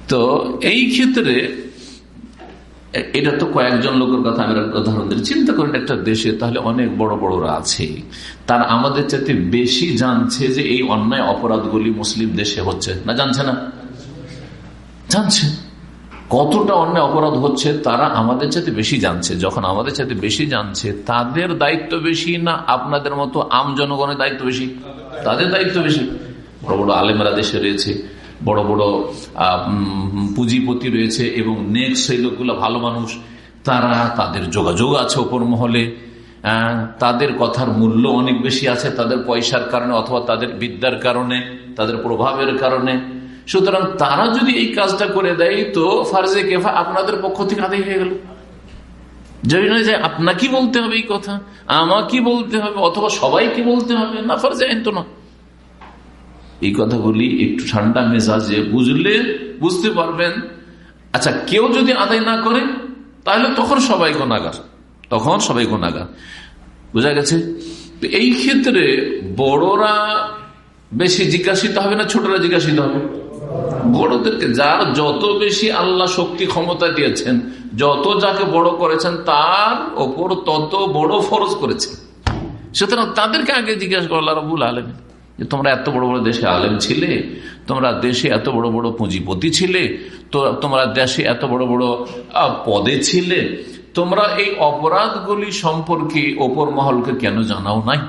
তো এই ক্ষেত্রে এটা তো কয়েকজন লোকের কথা আমি উদাহরণ দিই চিন্তা করেন একটা দেশে তাহলে অনেক বড় বড়রা আছে। তার আমাদের চাইতে বেশি জানছে যে এই অন্যায় অপরাধগুলি মুসলিম দেশে হচ্ছে। না জানছে না? জানছে। কতটা অন্যায় অপরাধ হচ্ছে তারা আমাদের চাইতে বেশি জানছে। যখন আমাদের চাইতে বেশি জানছে, তাদের দায়িত্ব বেশি না আপনাদের মতো আম জনগণের দায়িত্ব বেশি? তাদের দায়িত্ব বেশি। বড় বড় আলেমরা দেশে রয়েছে, বড় বড় পুঁজিপতি রয়েছে এবং নেক্সট সেই লোকগুলো ভালো মানুষ। তারা তাদের যোগাযোগ আছে ওপর মহলে। তাদের কথার মূল্য অনেক বেশি আছে তাদের পয়সার কারণে অথবা তাদের বিদ্যার কারণে, তাদের প্রভাবের কারণে। সুতরাং তারা যদি এই কাজটা করে দেয়, তো ফার্জে কেফা আপনাদের পক্ষ থেকে আদায় হয়ে গেল। যদি নয় যে আপনাকে বলতে হবে এই কথা, আমাকে বলতে হবে, অথবা সবাইকে বলতে হবে। না, ফার্জে আইন তো না। এই কথাগুলি একটু ঠান্ডা মেজাজে বুঝলে বুঝতে পারবেন। আচ্ছা কেউ যদি আদায় না করে, তাহলে তখন সবাই গোনাগার তখন সবাই গোনাগার বোঝা গেছে? এই ক্ষেত্রে বড়রা বেশি জিজ্ঞাসিত হবে না, ছোটরা জিজ্ঞাসিত হবে। বড়দেরকে যার যত বেশি আল্লাহ শক্তি ক্ষমতা দিয়েছেন, যত যাকে বড় করেছেন, তার ওপর তত বড় ফরজ করেছেন সুতরাং তাদেরকে আগে জিজ্ঞাসা করল রবুল আলমী যে তোমরা এত বড় বড় দেশে আলেম ছিলে, তোমরা দেশে এত বড় বড় পুঁজিপতি ছিলে, তো তোমরা দেশে এত বড় বড় পদে ছিলে, তোমরা এই অপরাধগুলি সম্পর্কে ওপর মহলকে কেন জানাও নাই?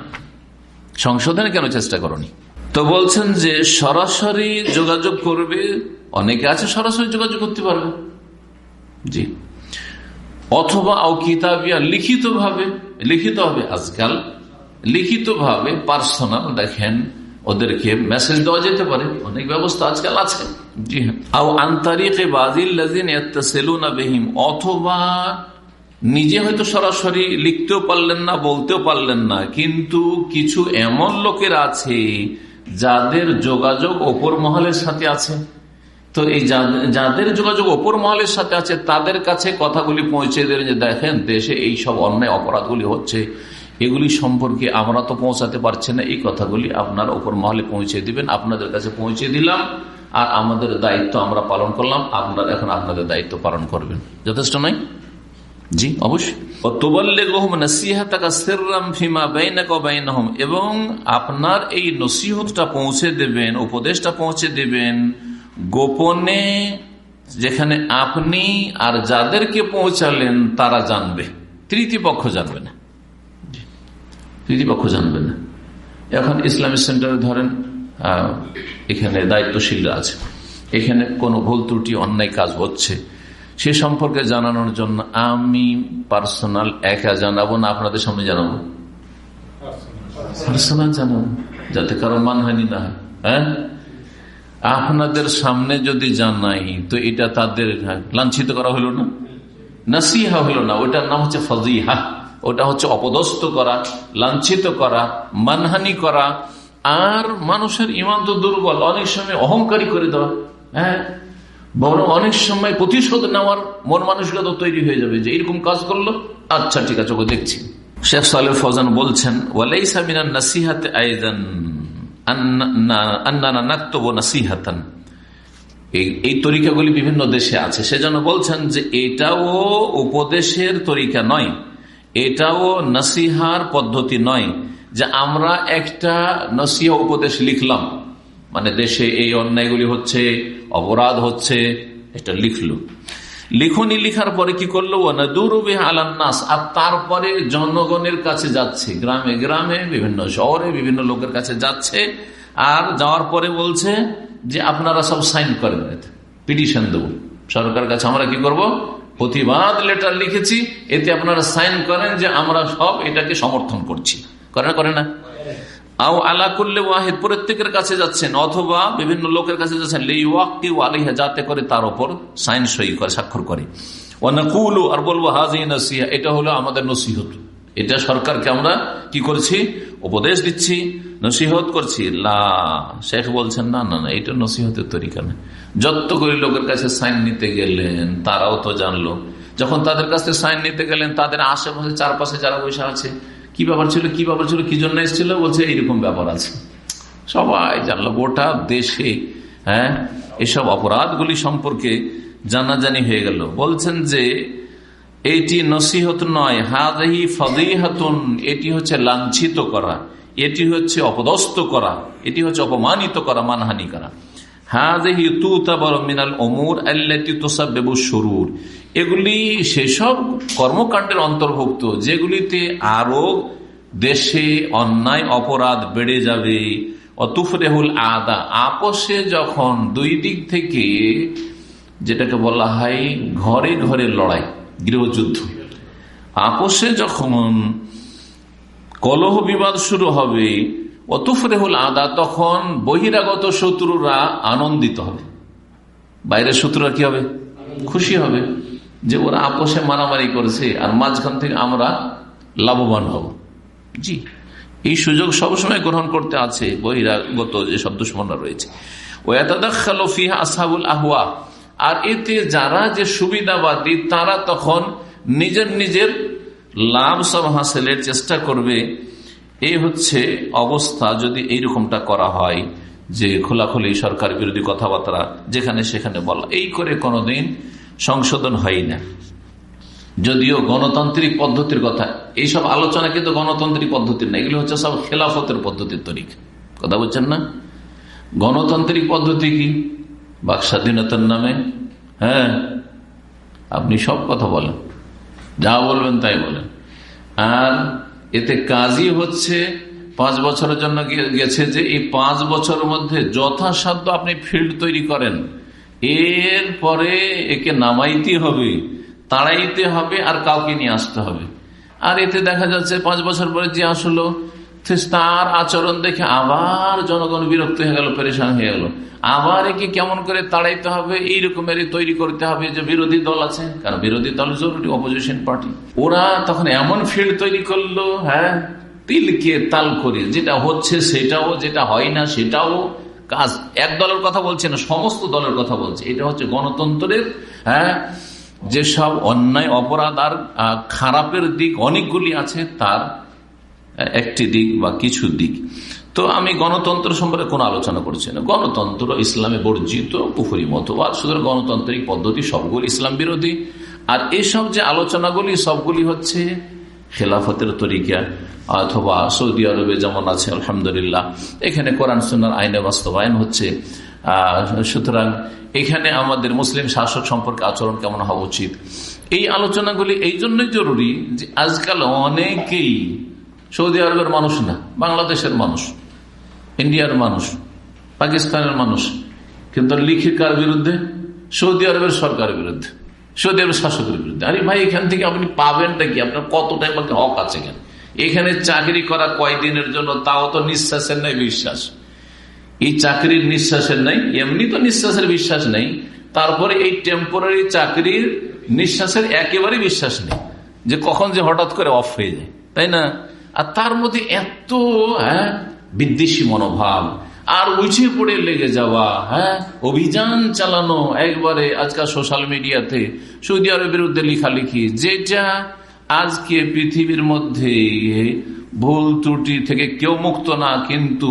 সংশোধনে কেন চেষ্টা করনি? তো বলছেন যে সরাসরি যোগাযোগ করবে, অনেকে আছে সরাসরি যোগাযোগ করতে পারবে। জি। অথবা আও কিতাবিয়া লিখিত ভাবে লিখিত হবে আজকাল লিখিত ভাবে পার্সোনাল দেখেন, ওদেরকে মেসেজ দেওয়া যেতে পারে, অনেক ব্যবস্থা আজকাল আছে। জি হ্যাঁ। আন্তরিকে বেহিম, অথবা নিজে হয়তো সরাসরি লিখতেও পারলেন না, বলতেও পারলেন না, কিন্তু কিছু এমন লোকের আছে যাদের যোগাযোগ ওপর মহলের সাথে আছে। তো এই যাদের যোগাযোগ ওপর মহলের সাথে আছে, তাদের কাছে কথাগুলি পৌঁছে দেবেন যে, দেখেন, দেশে এই সব অন্যায় অপরাধগুলি হচ্ছে। এগুলি সম্পর্কে আমরা তো পৌঁছাতে পারছি না। এই কথাগুলি আপনার ওপর মহলে পৌঁছে দিবেন। আপনাদের কাছে পৌঁছে দিলাম। আর আমাদের দায়িত্ব আমরা পালন করলাম। আপনারা এখন আপনাদের দায়িত্ব পালন করবেন। যথেষ্ট নয়? জি, অবশ্যই। এবং আপনার এই নসিহতটা পৌঁছে দেবেন, উপদেশটা পৌঁছে দেবেন গোপনে যেখানে আপনি আর যাদেরকে পৌঁছালেন তারা জানবে। তৃতীয় পক্ষ জানবে না। তৃতীয় পক্ষ জানবে না। এখন ইসলামিক সেন্টারে ধরেন এখানে দায়িত্বশীলরা আছে। এখানে কোনো ভুল ত্রুটি, অন্যায় কাজ হচ্ছে। সে সম্পর্কে জানানোর জন্য আমি পার্সোনাল একা জানাব না, আপনাদের সামনে জানাব। পার্সোনাল জানাব, যাতে কারও মানহানি না হয় হ্যাঁ? আপনাদের সামনে যদি জানাই, তো এটা তাদের লাঞ্ছিত করা হলো না? নাসিহা হলো না ওটার নাম হচ্ছে ফজিহা। ওটা হচ্ছে অপদস্থ করা, লাঞ্ছিত করা, মানহানি করা, আর মানুষের ইমান তো দুর্বল, অনেক সময় অহংকারী করে দেওয়া হ্যাঁ? বরং অনেক সময় প্রতিশোধ নেওয়ার মন মানসিকতা তৈরি হয়ে যাবে যে এরকম কাজ করল আচ্ছা ঠিক আছে, ওকে দেখছি। শেখ সালেহ ফজান বলছেন ওয়ালাইসামিনা নাসিহাতে আয়দান এই তরিকাগুলি বিভিন্ন দেশে আছে। সেজন্য বলছেন যে এটাও উপদেশের তরিকা নয়। এটাও নসিহার পদ্ধতি নয় যে আমরা একটা নসিহা উপদেশ লিখলাম। মানে দেশে এই অন্যায়গুলি হচ্ছে, অপরাধ হচ্ছে, এটা লিখলো। লিখনি লিখার পরে কি করল? আলান্নাস আর তারপরে জনগণের কাছে যাচ্ছে, গ্রামে গ্রামে, বিভিন্ন শহরে বিভিন্ন লোকের কাছে যাচ্ছে। আর যাওয়ার পরে বলছে যে, আপনারা সব সাইন করেন পিটিশন দেব। সরকার কাছে আমরা কি করব? প্রতিবাদ লেটার লিখেছি। এতে আপনারা সাইন করেন যে, আমরা সব এটাকে সমর্থন করছি। করে না করে না। আও আলা করলে ওয়াহেদ, প্রত্যেকের কাছে যাচ্ছেন, অথবা বিভিন্ন লোকের কাছে যাচ্ছেন আলিহা যাতে করে তার ওপর সাইন সই করে, স্বাক্ষর করে। আর বলব হাজি নসিহা, এটা হলো আমাদের নসিহত। এটা সরকারকে আমরা কি করছি? উপদেশ দিচ্ছি, নসিহত করছি। লা, শেখ বলছেন, না না না, এটা নসিহতের তরিকা না যত করে লোকের কাছে সাইন নিতে গেলেন, তারাও তো জানলো। যখন তাদের কাছে সাইন নিতে গেলেন, তাদের আশেপাশে চারপাশে যারা বসে আছে কি ব্যাপার ছিল, কি ব্যাপার ছিল, কি জন্য এসেছিল? বলছে, এইরকম ব্যাপার আছে। সবাই জানলো, গোটা দেশে হ্যাঁ এসব অপরাধগুলি সম্পর্কে জানাজানি হয়ে গেল। বলছেন যে, এটি নসিহত নয় হাজি ফদিহাতুন, এটি হচ্ছে লাঞ্ছিত করা, এটি হচ্ছে অপদস্থ করা, এটি হচ্ছে অপমানিত করা, মানহানি করা। এগুলি সেসব কর্মকাণ্ডের অন্তর্ভুক্ত, যেগুলিতে আরও দেশে অন্যায় অপরাধ বেড়ে যাবে। অতুফরেহুল আদা আপসে যখন দুই দিক থেকে যেটাকে বলা হয় ঘরে ঘরে লড়াই, গৃহযুদ্ধ আপসে যখন কলহ বিবাদ শুরু হবে অতুফরেহুল আদা, তখন বহিরাগত শত্রুরা আনন্দিত হবে। বাইরের শত্রুরা কি হবে? খুশি হবে যে ওরা আপোষে মারামারি করেছে আর মাঝখান থেকে আমরা লাভবান হব। জি, এই সুযোগ সবসময় গ্রহণ করতে আছে বহিরাগত যে যেসব দুশ্মনরা রয়েছে। আসাবুল আহুয়া আর এতে যারা যে সুবিধাবাদী, তারা তখন নিজের নিজের লাভ সব হাসিলের চেষ্টা করবে। এই হচ্ছে অবস্থা যদি এইরকমটা করা হয় যে খোলাখুলি সরকার বিরোধী কথাবার্তা যেখানে সেখানে বলা, এই করে কোনোদিন সংশোধন হয় না। যদিও গণতান্ত্রিক পদ্ধতির কথা, এইসব আলোচনা কিন্তু গণতান্ত্রিক পদ্ধতির না, এগুলো হচ্ছে সব খেলাফতের পদ্ধতির তরিক। কথা বলছেন না? গণতান্ত্রিক পদ্ধতি কি? বাক স্বাধীনতার নামে? হ্যাঁ আপনি সব কথা বলেন। যা বলবেন তাই বলেন। আর এতে কাজই হচ্ছে পাঁচ বছরের জন্য গেছে যে এই পাঁচ বছরের মধ্যে যথাসাধ্য আপনি ফিল্ড তৈরি করেন। এর পরে একে নামাইতে হবে, তাড়াইতে হবে আর কাউকে নিয়ে আসতে হবে। আর এতে দেখা যাচ্ছে পাঁচ বছর পরে যে আসলো তার আচরণ দেখে আবার জনগণ বিরক্ত হয়ে গেল, পরেশান হয়ে গেল। আবার একে কেমন করে তাড়াইতে হবে এই রকমের তৈরি করতে হবে যে বিরোধী দল আছে। কারণ বিরোধী দল জরুরি অপোজিশন পার্টি ওরা তখন এমন ফিল্ড তৈরি করল হ্যাঁ তিলকে তাল করে, যেটা হচ্ছে সেটাও, যেটা হয় না সেটাও কাজ। এক দলের কথা বলছে না, সমস্ত দলের কথা বলছে। এটা হচ্ছে গণতন্ত্রের হ্যাঁ যেসব অন্যায়, অপরাধ আর খারাপের দিক অনেকগুলি আছে, তার একটি দিক বা কিছু দিক। তো আমি গণতন্ত্র সম্পর্কে কোনো আলোচনা করছি না। গণতন্ত্র ইসলামে বর্জিত পুকুরি মতবাদ। সুতরাং গণতান্ত্রিক পদ্ধতি সবগুলি ইসলাম বিরোধী। আর এইসব যে আলোচনাগুলি, সবগুলি হচ্ছে খেলাফতের তরিকা। অথবা সৌদি আরবে যেমন আছে, আলহামদুলিল্লাহ। এখানে কোরআন সুনার আইনে বাস্তবায়ন হচ্ছে। সুতরাং এখানে আমাদের মুসলিম শাসক সম্পর্কে আচরণ কেমন হওয়া উচিত? এই আলোচনাগুলি এই জন্যই জরুরি যে আজকাল অনেকেই সৌদি আরবের মানুষ না, বাংলাদেশের মানুষ, ইন্ডিয়ার মানুষ, পাকিস্তানের মানুষ। কিন্তু লিখে কার বিরুদ্ধে? সৌদি আরবের সরকারের বিরুদ্ধে, সৌদি আরবের শাসকের বিরুদ্ধে। আরে ভাই, এখান থেকে আপনি পাবেনটা কি? আপনার কতটাই বলতে হক আছে কেন? এখানে চাকরি করা কয়দিনের জন্য তাও তো নিঃশ্বাসের নাই বিশ্বাস। এই চাকরির নিঃশ্বাসের নাই, এমনি তো নিঃশ্বাসের বিশ্বাস নেই। তারপরে এই টেম্পোরারি চাকরির নিঃশ্বাসের একেবারে বিশ্বাস নেই। যে কখন যে হঠাৎ করে অফ হয়ে যায়, তাই না? আর তার মধ্যে এত হ্যাঁ বিদ্বেষী মনোভাব, আর উঠে পড়ে লেগে যাওয়া হ্যাঁ অভিযান চালানো একবারে আজকাল সোশ্যাল মিডিয়াতে সৌদি আরবের বিরুদ্ধে লেখালেখি, যেটা আজকে পৃথিবীর মধ্যে ভুল ত্রুটি থেকে কেউ মুক্ত না, কিন্তু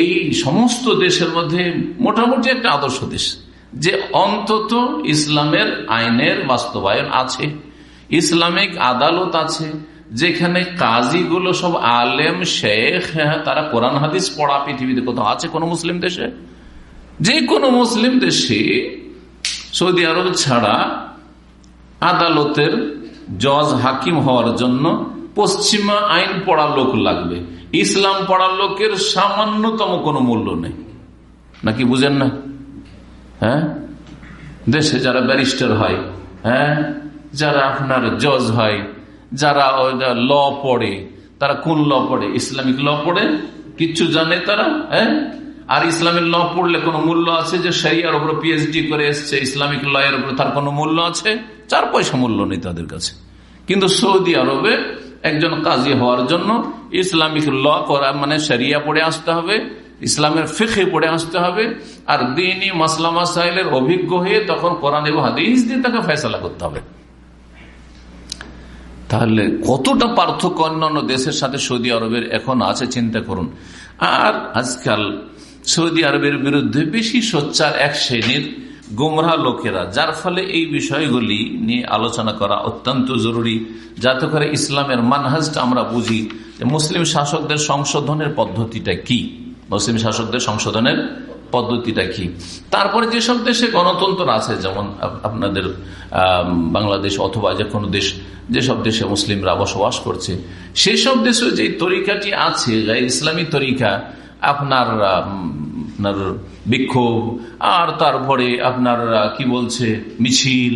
এই সমস্ত দেশের মধ্যে মোটামুটি একটা আদর্শ দেশ, যে অন্তত ইসলামের আইনের বাস্তবায়ন আছে, ইসলামিক আদালত আছে যেখানে কাজীগুলো সব আলেম, শেখ হ্যাঁ তারা কোরআন, হাদিস পড়া পৃথিবীতে কোথাও আছে? কোন মুসলিম দেশে? যে কোনো মুসলিম দেশে সৌদি আরব ছাড়া আদালতের জজ হাকিম হওয়ার জন্য পশ্চিমা আইন পড়া লোক লাগবে। ইসলাম পড়ার লোকের সামান্যতম কোনো মূল্য নেই। নাকি বুঝেন না? হ্যাঁ? দেশে যারা ব্যারিস্টার হয় হ্যাঁ যারা আপনার জজ হয় যারা ল পড়ে, তারা কোন ল পড়ে? ইসলামিক ল পড়ে? কিচ্ছু জানে তারা হ্যাঁ? আর ইসলামের ল পড়লে কোনো মূল্য আছে যে সেরিয়ার উপর পিএইচডি করে এসছে, ইসলামিক ল এর উপরে তার কোনো মূল্য আছে? চার পয়সা মূল্য নেই তাদের কাছে। কিন্তু সৌদি আরবে একজন কাজী হওয়ার জন্য ইসলামিক ল করা মানে সেরিয়া পড়ে আসতে হবে, ইসলামের ফেখে পড়ে আসতে হবে, আর দিনই মাসলাম মাসাইলের অভিজ্ঞ হয়ে তখন কোরআন এবং হাদিস দিয়ে তাকে ফেসলা করতে হবে। তাহলে কতটা পার্থক্য অন্যান্য দেশের সাথে সৌদি আরবের এখন আছে, চিন্তা করুন। আর আজকাল সৌদি আরবের বিরুদ্ধে বেশি সোচ্চার এক শ্রেণির গুমরা লোকেরা, যার ফলে এই বিষয়গুলি নিয়ে আলোচনা করা অত্যন্ত জরুরি। যাতে করে ইসলামের মানহাজটা আমরা বুঝি মুসলিম শাসকদের সংশোধনের পদ্ধতিটা কি? মুসলিম শাসকদের সংশোধনের পদ্ধতিটা কি? তারপরে যেসব দেশে গণতন্ত্র আছে, যেমন আপনাদের বাংলাদেশ অথবা যে কোনো দেশ, যেসব দেশে মুসলিমরা বসবাস করছে সেই সব দেশে যে তরিকাটি আছে ইসলামী তরিকা, আপনার আপনার বিক্ষোভ, আর তারপরে আপনার কি বলছে, মিছিল,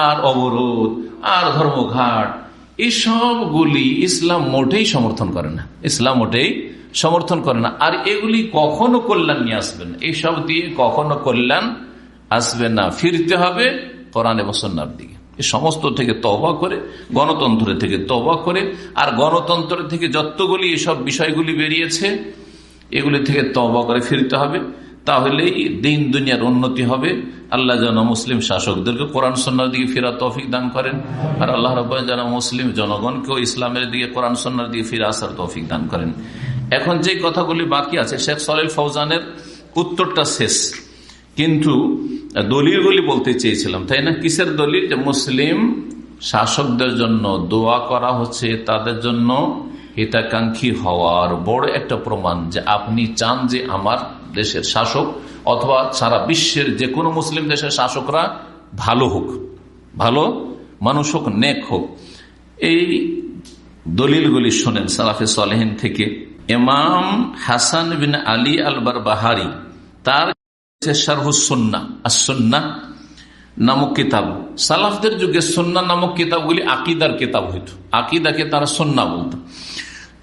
আর অবরোধ, আর ধর্মঘাট, এসবগুলি ইসলাম মোটেই সমর্থন করে না। ইসলাম মোটেই সমর্থন করে না। আর এগুলি কখনো কল্যাণ নিয়ে আসবে না। এইসব দিয়ে কখনো কল্যাণ আসবে না। ফিরতে হবে কোরআন এবং সন্ন্যার দিকে। সমস্ত থেকে তবা করে, গণতন্ত্র থেকে তবা করে, আর গণতন্ত্র থেকে যতগুলি এসব বিষয়গুলি বেরিয়েছে, এগুলি থেকে তবা করে ফিরতে হবে। তাহলে দিন দুনিয়ার উন্নতি হবে। আল্লাহ যেন মুসলিম শাসকদেরকে কোরআন সন্ন্যার দিকে ফেরা তৌফিক দান করেন। আর আল্লাহ রব যেন মুসলিম জনগণকেও ইসলামের দিকে, কোরআন সন্ন্যার দিকে ফিরে আসার তৌফিক দান করেন। এখন যে কথাগুলি বাকি আছে, শেখ সলিল ফৌজানের উত্তরটা শেষ। কিন্তু দলিলগুলি বলতে চেয়েছিলাম, তাই না? কিসের দলিল? যে মুসলিম শাসকদের জন্য দোয়া করা হচ্ছে, তাদের জন্য হিতাকাঙ্ক্ষী হওয়ার বড় একটা প্রমাণ যে আপনি চান যে আমার দেশের শাসক অথবা সারা বিশ্বের যে কোনো মুসলিম দেশের শাসকরা ভালো হোক, ভালো মানুষ হোক, নেক হোক। এই দলিলগুলি শোনেন সালাফে সালেহিন থেকে। ইমাম হাসান বিন আলী আলবার বাহারি তার শারহুসন্না আসন্না নামক কিতাব। সালাফদের যুগে সন্না নামক কিতাবগুলি আকিদার কিতাব হইত। আকিদাকে তারা সন্না বলত।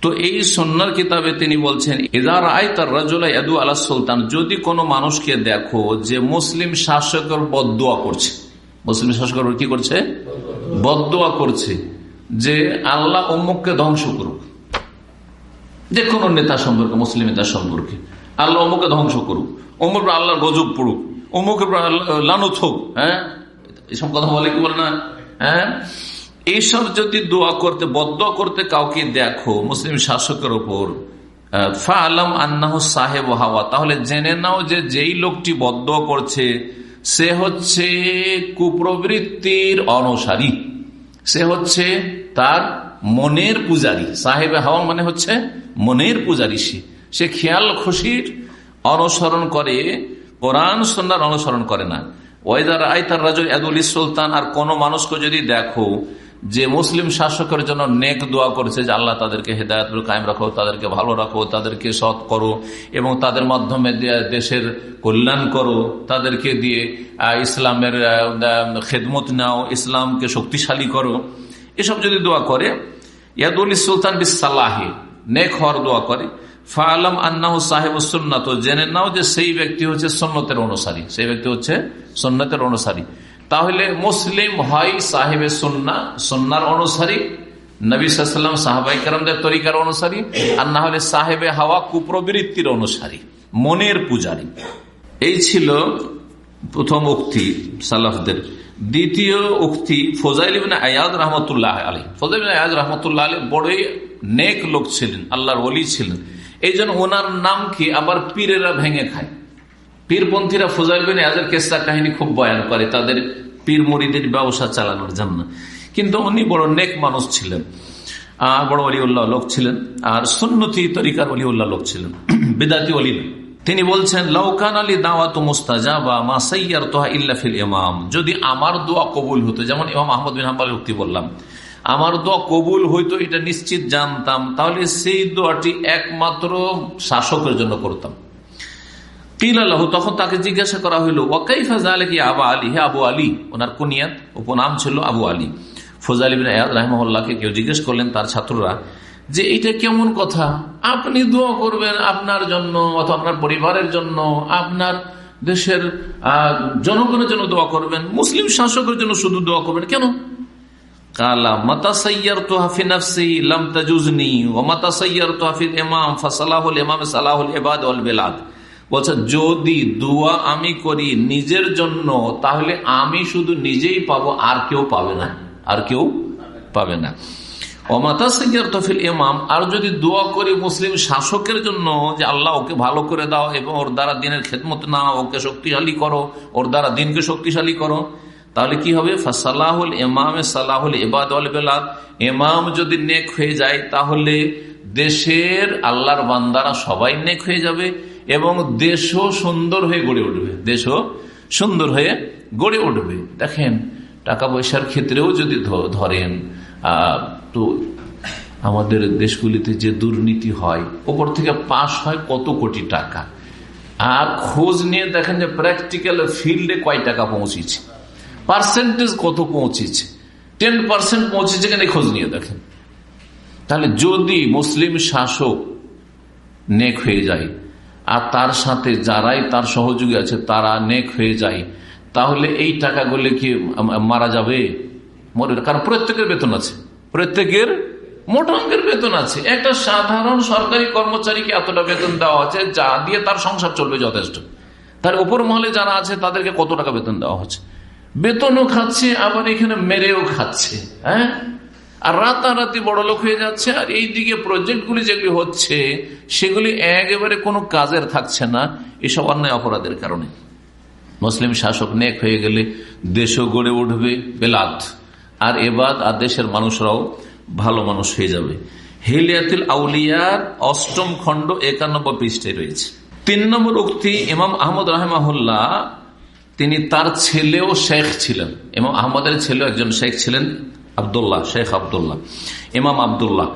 তো এই সন্ন্যার কিতাবে তিনি বলছেন এদার আয় তার রাজুল এদু আলাহ সুলতান যদি কোনো মানুষকে দেখো যে মুসলিম শাসকের বদোয়া করছে। মুসলিম শাসকের কি করছে? বদোয়া করছে। যে আল্লাহ অমুককে ধ্বংস করুক। যে কোনো নেতা সম্পর্কে, মুসলিম নেতা সম্পর্কে। আল্লাহ অমুকে ধ্বংস করুক, অমুক আল্লাহর গজব পড়ুক অমুক লানত হোক হ্যাঁ? এসব কথা বলে কি বলে না? হ্যাঁ? এইসব যদি দোয়া করতে বদ্ধ করতে কাউকে দেখো, মুসলিম শাসকের ওপর ফা আলম আন্নাহ সাহেব হাওয়া, তাহলে জেনে নাও যে যেই লোকটি বদ্ধ করছে, সে হচ্ছে কুপ্রবৃত্তির অনুসারী। সে হচ্ছে তার মনের পূজারী। সাহেবে হাওয়া মানে হচ্ছে মনের পূজারী সে। সে খেয়াল খুশির অনুসরণ করে, কোরআন সন্ন্যার অনুসরণ করে না। ওয়েদার আইতার রাজুল এদুল সুলতান, আর কোন মানুষকে যদি দেখো যে মুসলিম শাসকের জন্য নেক দোয়া করেছে যে আল্লাহ তাদেরকে হেদায়ত কায়েম রাখো, তাদেরকে ভালো রাখো, তাদেরকে সৎ করো এবং তাদের মাধ্যমে দেশের কল্যাণ করো, তাদেরকে দিয়ে ইসলামের খেদমত নাও, ইসলামকে শক্তিশালী করো এসব যদি দোয়া করে ইয়াদুল সুলতান বিসাল্লাহি নেক হওয়ার দোয়া করে, ফালাম আন্নাহ সাহেব সুন্না জেনে নাও যে সেই ব্যক্তি হচ্ছে সন্ন্যতের অনুসারী, সেই ব্যক্তি হচ্ছে সন্ন্যতের অনুসারী। তাহলে মুসলিম হয় সাহেবে সন্না সন্ন্যার অনুসারী, নবী সাল্লাম তরিকার অনুসারী, আর না হলে সাহেবে হাওয়া কুপ্রবৃত্তির অনুসারী, মনের পূজারী। এই ছিল প্রথম উক্তি সালাফদের দ্বিতীয় উক্তি, ফোজাইল আয়াদ রহমতুল্লাহ আলী ফোজাইল আয়াদ রহমতুল্লাহ আলী বড়ই নেক লোক ছিলেন, আল্লাহর অলি ছিলেন। এই জন্য ওনার নাম কি আবার পীরেরা ভেঙে খায়। পীরপন্থীরা ফোজাইল বিন আয়াজের কেসা কাহিনী খুব বয়ান করে, তাদের পীর মরিদের ব্যবসা চালানোর জন্য। কিন্তু উনি বড় নেক মানুষ ছিলেন আর বড় অলিউল্লাহ লোক ছিলেন, আর সুন্নতি তরিকার অলিউল্লাহ লোক ছিলেন, বিদাতি অলি তিনি বলছেন লৌকান আলী দাওয়াত মুস্তাজা বা মাসাইয়ার তোহা ইল্লাফিল ইমাম। যদি আমার দোয়া কবুল হতো, যেমন ইমাম আহমদ বিন হাম্বাল উক্তি বললাম, আমার দোয়া কবুল হইতো, এটা নিশ্চিত জানতাম, তাহলে সেই দোয়াটি একমাত্র শাসকের জন্য করতাম। কিল আল্লাহ তখন তাকে জিজ্ঞাসা করা হইল ওয়াকাই ফাজা কি আবা আলী? হে আবু আলী, ওনার কুনিয়াত, উপনাম ছিল আবু আলী। ফজা আলী রাহমহল্লাহকে কেউ জিজ্ঞেস করলেন, তার ছাত্ররা যে এটা কেমন কথা? আপনি দোয়া করবেন আপনার জন্য অথবা আপনার পরিবারের জন্য, আপনার দেশের জনগণের জন্য দোয়া করবেন, মুসলিম শাসকের জন্য শুধু দোয়া করবেন। কেন? মাতা ও মাতা সালাহুল এবাদ অল যদি দোয়া আমি করি নিজের জন্য, তাহলে আমি শুধু নিজেই পাবো, আর কেউ পাবে না। আর কেউ পাবে না। অমাতা ইমাম, আর যদি দোয়া করি মুসলিম শাসকের জন্য যে আল্লাহ ওকে ভালো করে দাও এবং ওর দ্বারা দিনের খেদমত না, ওকে শক্তিশালী করো, ওর দ্বারা দিনকে শক্তিশালী করো, তাহলে কি হবে? সালাহুল ইমাম সালাহুল বেলাদ। ইমাম যদি নেক হয়ে যায়, তাহলে দেশের আল্লাহর বান্দারা সবাই নেক হয়ে যাবে এবং দেশও সুন্দর হয়ে গড়ে উঠবে। দেশও সুন্দর হয়ে গড়ে উঠবে। দেখেন, টাকা পয়সার ক্ষেত্রেও যদি ধরেন তো আমাদের দেশগুলিতে যে দুর্নীতি হয়, ওপর থেকে পাশ হয় কত কোটি টাকা। আর খোঁজ নিয়ে দেখেন যে প্র্যাকটিক্যাল ফিল্ডে কয় টাকা পৌঁছেছে। পার্সেন্টেজ কত পৌঁছেছে? টেন পার্সেন্ট পৌঁছেছে কেন খোঁজ নিয়ে দেখেন। তাহলে যদি মুসলিম শাসক নেক হয়ে যায়, আর তার সাথে যারাই তার সহযোগী আছে, তারা নেক হয়ে যায়, তাহলে এই টাকাগুলো কি মারা যাবে? মরে কারণ প্রত্যেকের বেতন আছে। প্রত্যেকের মোটা অঙ্কের বেতন আছে। একটা সাধারণ সরকারি কর্মচারীকে এতটা বেতন দেওয়া হচ্ছে, যা দিয়ে তার সংসার চলবে যথেষ্ট। তার উপর মহলে যারা আছে, তাদেরকে কত টাকা বেতন দেওয়া হচ্ছে? বেতনও খাচ্ছে, আবার এখানে মেরেও খাচ্ছে হ্যাঁ? আর রাতারাতি বড় লোক হয়ে যাচ্ছে, আর এই দিকে প্রজেক্টগুলি যেগুলি হচ্ছে, সেগুলি একেবারে কোনো কাজের থাকছে না, এসব অন্যায় অপরাধের কারণে। মুসলিম শাসক নেক হয়ে গেলে দেশও গড়ে উঠবে, বেলাত। আর এবাদ আর দেশের মানুষরাও ভালো মানুষ হয়ে যাবে। হেলিয়াতুল আউলিয়ার অষ্টম খণ্ড একানব্বই পৃষ্ঠে রয়েছে। তিন নম্বর উক্তি, ইমাম আহমদ রাহমাহুল্লাহ, তিনি তার ছেলেও শেখ ছিলেন। ইমাম আহমদের ছেলেও একজন শেখ ছিলেন, আবদুল্লাহ, শেখ আবদুল্লাহ, ইমাম আবদুল্লাহ।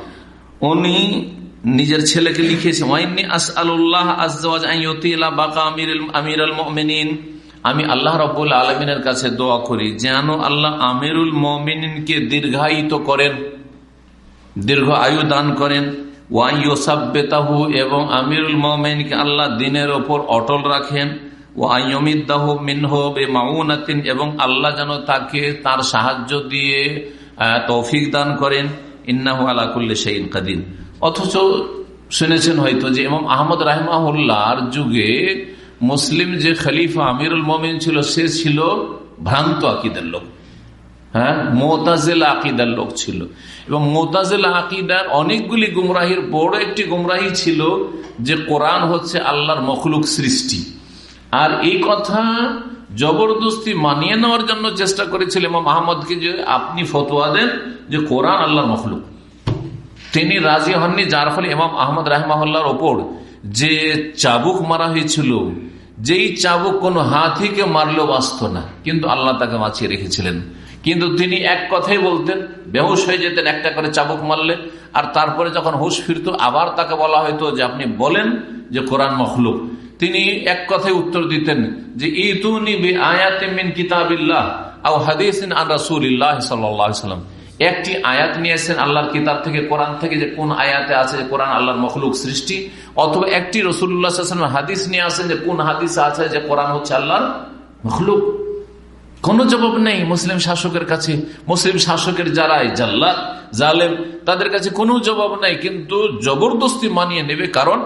উনি নিজের ছেলেকে লিখেছে আমি আল্লাহ রবুল আলমিনের কাছে দোয়া করি, যেন আল্লাহ আমিরুল মমিনকে দীর্ঘায়িত করেন, দীর্ঘ আয়ু দান করেন ওয়াইসাব্বেতাহু এবং আমিরুল মমিনকে আল্লাহ দিনের ওপর অটল রাখেন এবং আল্লাহ যেন তাকে তার সাহায্য দিয়ে তৌফিক দান করেন, ইন্নাহু আলাকুল্লি সেইন কাদিন অথচ শুনেছেন হয়তো যে এবং আহমদ রাহমাহুল্লাহর যুগে মুসলিম যে খলিফা আমিরুল মমিন ছিল, সে ছিল ভ্রান্ত আকিদের লোক। হ্যাঁ? মোতাজেল আকিদার লোক ছিল। এবং মোতাজেল আকিদার অনেকগুলি গুমরাহির, বড় একটি গুমরাহি ছিল যে কোরআন হচ্ছে আল্লাহর মখলুক সৃষ্টি। আর এই কথা জবরদস্তি মানিয়ে নেওয়ার জন্য চেষ্টা করেছিল ইমাম আহমদকে যে আপনি ফতোয়া দেন যে কোরআন আল্লাহর মখলুক। তিনি রাজি হননি, যার ফলে ইমাম আহমদ রাহমাহুল্লাহর ওপর যে চাবুক মারা হয়েছিল, যেই চাবুক কোনো হাতিকে মারলেও বাঁচত না। কিন্তু আল্লাহ তাকে বাঁচিয়ে রেখেছিলেন। কিন্তু তিনি এক কথাই বলতেন, বেহুশ হয়ে যেতেন, একটা করে চাবুক মারলে। আর তারপরে যখন হুশ ফিরত, আবার তাকে বলা হয়তো যে, আপনি বলেন যে কোরআন মখলুক। তিনি এক কথায় উত্তর দিতেন যে, ইতুনি আয়াতিন কিতাবিল্লাহ আও হাদিসিন আন আলাইহি সাল্লাম। একটি আয়াত নিয়েছেন আল্লাহর কিতাব থেকে, কোরআন থেকে, যে কোন আয়াতে আছে কোরআন আল্লাহর মখলুক সৃষ্টি, অথবা একটি রসুল্লাহ হাদিস নিয়ে আসেন যে কোন হাদিস আছে যে কোরআন হচ্ছে আল্লাহর মখলুক। কোন জবাব নেই মুসলিম শাসকের কাছে। মুসলিম শাসকের যারাই জাল্লাদ, জালেম, তাদের কাছে কোনো জবাব নাই। কিন্তু জবরদস্তি মানিয়ে নেবে কারণ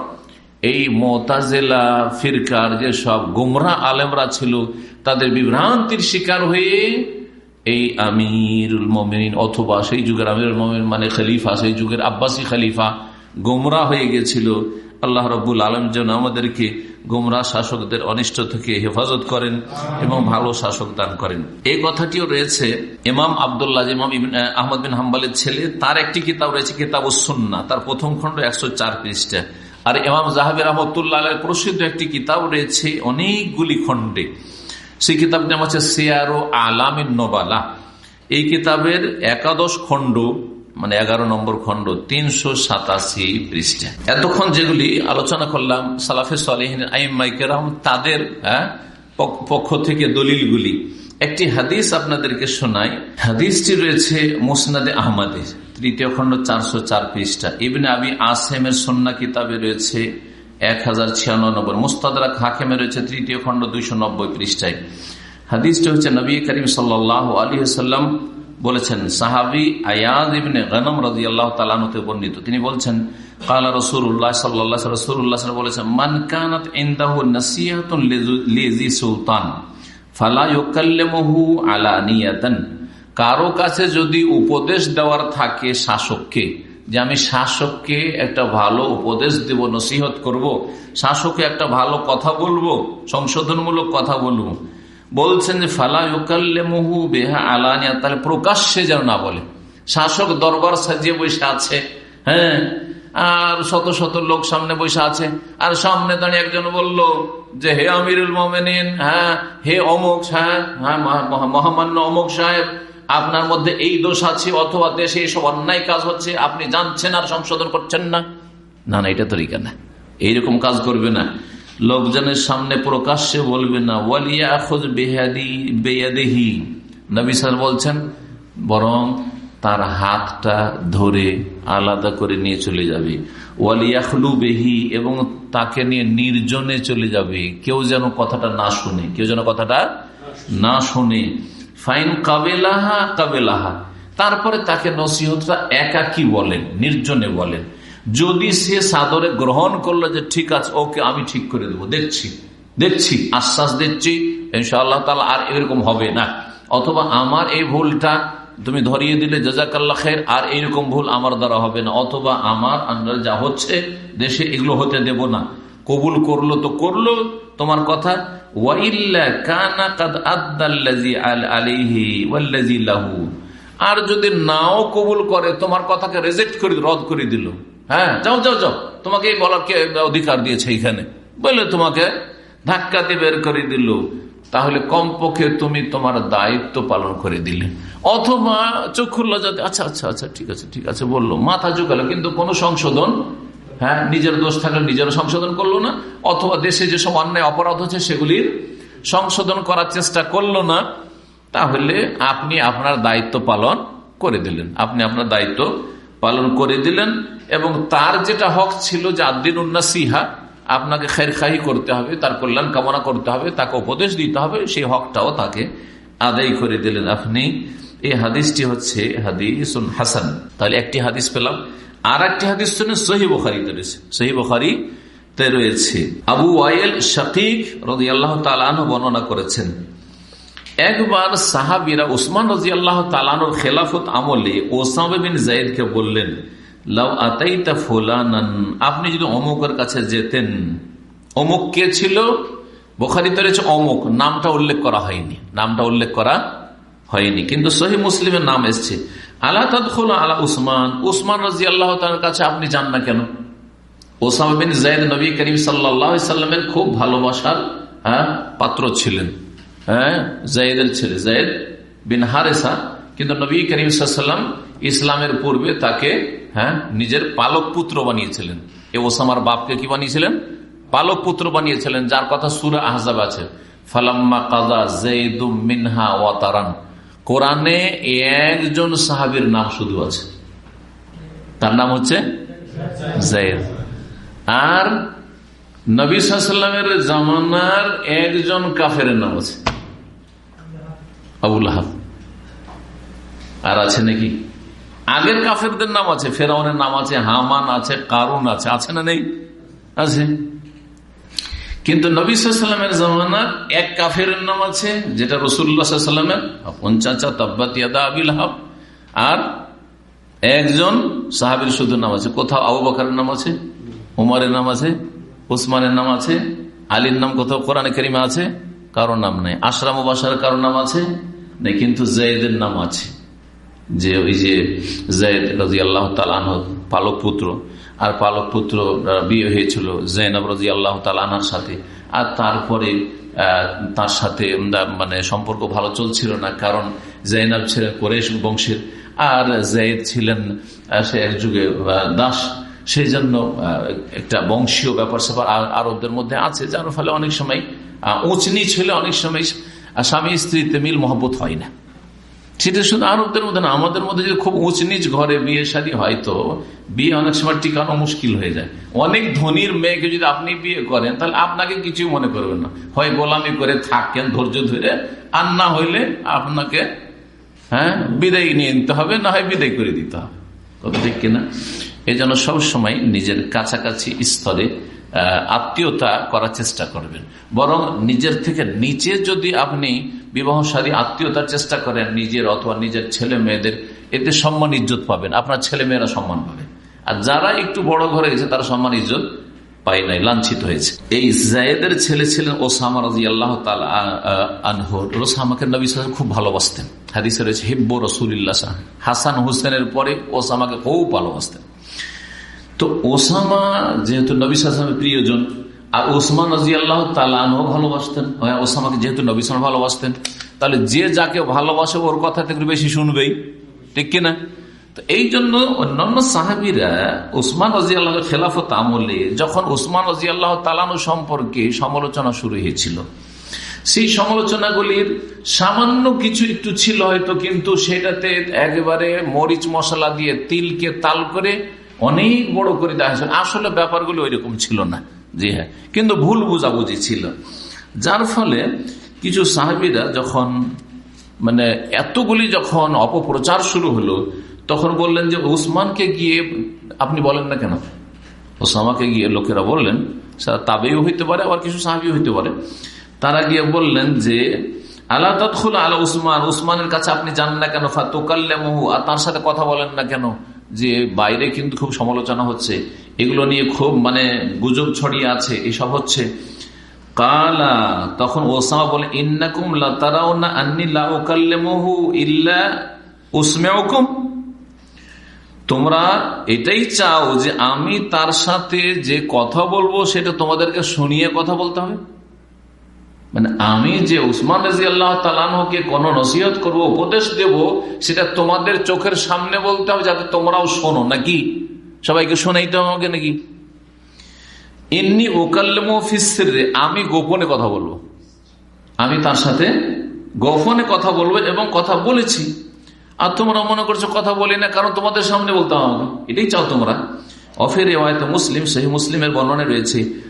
এই মোতাজেলা, ফিরকার যে সব গুমরা আলেমরা ছিল, তাদের বিভ্রান্তির শিকার হয়ে এই আমিরুল মমিন অথবা সেই যুগের আমিরুল মমিন মানে খলিফা, সেই যুগের আব্বাসী খলিফা গোমরা হয়ে গেছিল। আল্লাহ রবুল আলম যেন আমাদেরকে গোমরা শাসকদের অনিষ্ট থেকে হেফাজত করেন এবং ভালো শাসক দান করেন। এই কথাটিও রয়েছে, ইমাম আবদুল্লাহ, ইমাম আহমদ বিন হাম্বালের ছেলে, তার একটি কিতাব রয়েছে কিতাব উসুন্না তার প্রথম খণ্ড একশো চার পৃষ্ঠা। আর ইমাম জাহাবির রহমতুল্লাহ প্রসিদ্ধ একটি কিতাব রয়েছে অনেকগুলি খণ্ডে। সেই কিতাব নাম হচ্ছে সিয়ারো আলামিন নোবালা। এই কিতাবের একাদশ খণ্ড মানে এগারো নম্বর খণ্ড তিনশো সাতাশি পৃষ্ঠা। এতক্ষণ যেগুলি আলোচনা করলাম সালাফে সালেহিন তাদের হ্যাঁ, পক্ষ থেকে দলিলগুলি। একটি হাদিস আপনাদেরকে শোনাই। হাদিসটি রয়েছে মুসনাদে আহমদে তৃতীয় খণ্ড চারশো চার পৃষ্ঠা। ইবনে আবি আসেমের সন্না কিতাবে রয়েছে এক হাজার ছিয়ানব্বই মুস্তাদাক হাকেমে রয়েছে তৃতীয় খণ্ড দুইশো নব্বই পৃষ্ঠায়। হাদিসটি হচ্ছে নবী করিম সাল্লাহ আলী সাল্লাম বলেছেন, সাহাবি আয়াজ ইবনে গনম রাজি আল্লাহ তালানতে বর্ণিত। তিনি বলছেন বলেছেন সুলতান কারও কাছে যদি উপদেশ দেওয়ার থাকে শাসককে যে আমি শাসককে একটা ভালো উপদেশ দেব, নসিহত করব। শাসককে একটা ভালো কথা বলব, সংশোধনমূলক কথা বলব। বলছেন যে, ফালা ইউকাল্লেমহু বেহা আলানিয়া তাহলে প্রকাশ্যে যেন না বলে। শাসক দরবার সাজিয়ে বসে আছে হ্যাঁ? আর শত শত লোক সামনে বসে আছে। আর সামনে দাঁড়িয়ে একজন বলল যে, হে আমিরুল মোমেনিন হ্যাঁ? হে অমুক সাহেব হ্যাঁ? মহামান্য অমুক সাহেব আপনার মধ্যে এই দোষ আছে, অথবা দেশে এইসব অন্যায় কাজ হচ্ছে, আপনি জানছেন আর সংশোধন করছেন না। না না, এটা তরিকা না। এইরকম কাজ করবে না। লোকজনের সামনে প্রকাশ্যে বলবে না, ওয়ালিয়া খোঁজ বেহাদি বেয়াদেহি। নবী স্যার বলছেন, বরং তার হাতটা ধরে আলাদা করে নিয়ে চলে যাবে। ওয়ালিয়াখলু বেহি, এবং তাকে নিয়ে নির্জনে চলে যাবে। কেউ যেন কথাটা না শুনে, কেউ যেন কথাটা না শুনে। ফাইন কাবেলাহা কাবেলাহা। তারপরে তাকে নসিহতটা একাকি বলেন, নির্জনে বলেন। যদি সে সাদরে গ্রহণ করল যে, ঠিক আছে, ওকে আমি ঠিক করে দেবো, দেখছি দেখছি, আশ্বাস দিচ্ছি, ইনশাআল্লাহ তালা আর এরকম হবে না। অথবা আমার এই ভুলটা তুমি ধরিয়ে দিলে জাজাকাল্লা খের আর এইরকম ভুল আমার দ্বারা হবে না। অথবা আমার আন্ডার যা হচ্ছে, দেশে এগুলো হতে দেব না। কবুল করল তো করল তোমার কথা আর যদি নাও কবুল করে, তোমার কথাকে রেজেক্ট করে, রদ করে দিল। হ্যাঁ যাও যাও যাও। তোমাকে বলার কে অধিকার দিয়েছে এখানে বলে তোমাকে ধাক্কা দিয়ে বের করে দিল। তাহলে কমপক্ষে তুমি তোমার দায়িত্ব পালন করে দিলে। অথবা চক্ষুর লজাতে আচ্ছা আচ্ছা আচ্ছা ঠিক আছে ঠিক আছে, বলল। মাথা ঝুঁকালো, কিন্তু কোনো সংশোধন হ্যাঁ নিজের দোষ থাকলে নিজের সংশোধন করল না, অথবা দেশে যেসব অন্যায় অপরাধ হচ্ছে সেগুলির সংশোধন করার চেষ্টা করল না, তাহলে আপনি আপনার দায়িত্ব পালন করে দিলেন। আপনি আপনার দায়িত্ব পালন করে দিলেন এবং তার যেটা হক ছিল যে আদিন উন্নাসিহা আপনাকে খের খাহি করতে হবে, তার কল্যাণ কামনা করতে হবে, তাকে উপদেশ দিতে হবে, সেই হকটাও তাকে আদায় করে দিলেন। আপনি এই হাদিসটি হচ্ছে হাদিস হাসান। তাহলে একটি হাদিস পেলাম। আর একটি হাদিস শুনে সহি বখারিতে রয়েছে। সহি বখারি রয়েছে, আবু ওয়াইল শাকিক রদি আল্লাহ তালানো বর্ণনা করেছেন, একবার সাহাবিরা উসমান রাজি আল্লাহ তালানোর খেলাফত আমলে ওসাম বিন জাইদকে বললেন, লাউ আতাইতা ফুলানান, আপনি যদি অমুকের কাছে যেতেন। অমুক কে ছিল? বোখারিতে রয়েছে অমুক। নামটা উল্লেখ করা হয়নি। নামটা উল্লেখ করা হয়নি। কিন্তু সহি মুসলিমের নাম এসছে। আল্লাহ তদখল আলা উসমান। উসমান রাজি আল্লাহ কাছে আপনি যান না কেন? ওসাম বিন জায়দ নবী করিম সাল্লামের খুব ভালোবাসার হ্যাঁ পাত্র ছিলেন। হ্যাঁ জায়দের ছেলে জায়দ বিন হারেসা। কিন্তু নবী করিম সাল্লাম ইসলামের পূর্বে তাকে হ্যাঁ নিজের পালক পুত্র বানিয়েছিলেন। এ ওসামার বাপকে কি বানিয়েছিলেন? পালক পুত্র বানিয়েছিলেন, যার কথা সুরা আহজাব আছে। ফালাম্মা কাজা জেদু মিনহা ওয়াতারান। কোরআনে একজন সাহাবির নাম শুধু আছে। তার নাম হচ্ছে জেদ আর নবী সাল্লামের জামানার একজন কাফের নাম আছে। আবুল হাব আর আছে নাকি? আগের কাফেরদের নাম আছে, ফেরাউনের নাম আছে, হামান আছে, কারুন আছে আছে না নেই? আছে। কিন্তু নবী নবীলামের জামানার এক কাফের নাম আছে, যেটা রসুল্লাহামের পঞ্চাচা তব্বাতিয়াদা আবিল হাব, আর একজন সাহাবির শুধু নাম আছে। কোথাও আবু বাকারের নাম আছে, উমারের নাম আছে, উসমানের নাম আছে, আলীর নাম কোথাও কোরআন করিমা আছে, কারও নাম নেই। আশরাম বাসার কারও নাম আছে, নেই, কিন্তু জয়েদের নাম আছে। যে ওই যে জয়েদ রাজি আল্লাহ তালাহ পালক পুত্র আর পালক পুত্র বিয়ে হয়েছিল জৈনব রাজি আল্লাহ তালানার সাথে। আর তারপরে তার সাথে মানে সম্পর্ক ভালো চলছিল না, কারণ জৈনব ছিলেন কোরেশ বংশের, আর জয়েদ ছিলেন সে এক যুগে দাস। সেই জন্য একটা বংশীয় ব্যাপার স্যাপার আরবদের মধ্যে আছে, যার ফলে অনেক সময় উঁচ নিচ হলে অনেক সময় স্বামী স্ত্রীতে মিল মহব্বত হয় না। সেটা শুধু আরবদের মধ্যে না, আমাদের মধ্যে যদি খুব উঁচ নিচ ঘরে বিয়ে শাদী হয় তো বিয়ে অনেক সময় টিকানো মুশকিল হয়ে যায়। অনেক ধনির মেয়েকে যদি আপনি বিয়ে করেন, তাহলে আপনাকে কিছুই মনে করবেন না। হয় গোলামি করে থাকেন ধৈর্য ধরে, আর না হইলে আপনাকে হ্যাঁ বিদায় নিয়ে নিতে হবে, না হয় বিদায় করে দিতে হবে। কত ঠিক কিনা? এই জন্য সবসময় নিজের কাছাকাছি স্তরে আত্মীয়তা করার চেষ্টা করবেন। বরং নিজের থেকে নিচে যদি আপনি বিবাহসারী আত্মীয়তার চেষ্টা করেন, নিজের অথবা নিজের ছেলে মেয়েদের, এতে সম্মান ইজ্জত পাবেন। আপনার ছেলে মেয়েরা সম্মান পাবে। আর যারা একটু বড় ঘরে গেছে, তারা সম্মান ইজ্জত পাই নাই, লাঞ্ছিত হয়েছে। এই জায়েদের ছেলে ছিলেন ওসামা রাজি আল্লাহ আনহর ওসামাকে নবী খুব ভালোবাসতেন। হাদিসে রয়েছে, হিব্ব রসুল্লাহ হাসান হুসেনের পরে ওসামাকে খুব ভালোবাসতেন। তো ওসামা যেহেতু নবী সালামের প্রিয়জন, আর ওসমান রাজি আল্লাহ তালানও ভালোবাসতেন ওসামাকে যেহেতু নবী সালাম ভালোবাসতেন, তাহলে যে যাকে ভালোবাসে ওর কথা থেকে বেশি শুনবেই, ঠিক কিনা তো এই জন্য অন্যান্য সাহাবিরা ওসমান রাজি আল্লাহ খেলাফত আমলে যখন ওসমান রাজি আল্লাহ তালানু সম্পর্কে সমালোচনা শুরু হয়েছিল, সেই সমালোচনাগুলির সামান্য কিছু একটু ছিল হয়তো, কিন্তু সেটাতে একেবারে মরিচ মশলা দিয়ে তিলকে তাল করে অনেক বড় করে দেখা আসলে ব্যাপারগুলো ওই রকম ছিল না। জি হ্যাঁ। কিন্তু ভুল বুঝাবুঝি ছিল। যার ফলে কিছু সাহাবিরা যখন মানে এতগুলি যখন অপপ্রচার শুরু হলো, তখন বললেন যে উসমানকে গিয়ে আপনি বলেন না কেন? ওসামাকে গিয়ে লোকেরা বললেন সেটা তাবেও হইতে পারে, আবার কিছু সাহাবিও হইতে পারে। তারা গিয়ে বললেন যে আল্লাহ তৎখুল আলা উসমান, উসমানের কাছে আপনি জানেন না কেন? ফাতুকাল্লামহু, আর তার সাথে কথা বলেন না কেন? যে বাইরে কিন্তু খুব সমালোচনা হচ্ছে, এগুলো নিয়ে খুব মানে গুজব ছড়িয়ে আছে, এসব হচ্ছে। কালা, তখন ওসামা বলে, ইন্নাকুম ইল্লা উসমেউকুম। তোমরা এটাই চাও যে আমি তার সাথে যে কথা বলব সেটা তোমাদেরকে শুনিয়ে কথা বলতে হবে? মানে আমি যে উসমান রাজি আল্লাহ তালানহকে কোন নসিহত করব, উপদেশ দেব, সেটা তোমাদের চোখের সামনে বলতে হবে যাতে তোমরাও শোনো, নাকি? সবাইকে শোনাইতে হবে নাকি? এমনি ওকাল্লে আমি গোপনে কথা বলব। আমি তার সাথে গোপনে কথা বলব এবং কথা বলেছি। আর তোমরা মনে করছ কথা বলি না, কারণ তোমাদের সামনে বলতে হবে এটাই চাও তোমরা? অফের রেওয়ায়তে মুসলিম সেই মুসলিমের বর্ণনে রয়েছে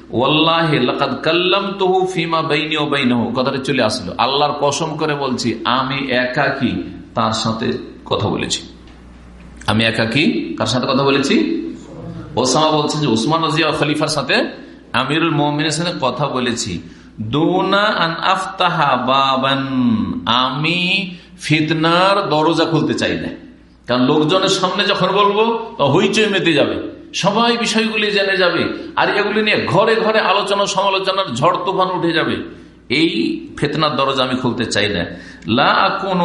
কথাটা চলে আসলো। আল্লাহর কসম করে বলছি, আমি একাকি তার সাথে কথা বলেছি? আমি একাকি কার সাথে কথা বলেছি? ওসামা বলছেন যে, উসমান রাজিয়া খলিফার সাথে আমিরুল মোহাম্মদের সাথে কথা বলেছি। আমি ফিতনার দরজা খুলতে চাই না। কারণ লোকজনের সামনে যখন বলব, তো হইচই মেতে যাবে। সবাই বিষয়গুলি জেনে যাবে, আর এগুলি নিয়ে ঘরে ঘরে আলোচনা সমালোচনার ঝড় তুফান উঠে যাবে। এই ফেতনার দরজা আমি খুলতে চাই না। লা কোন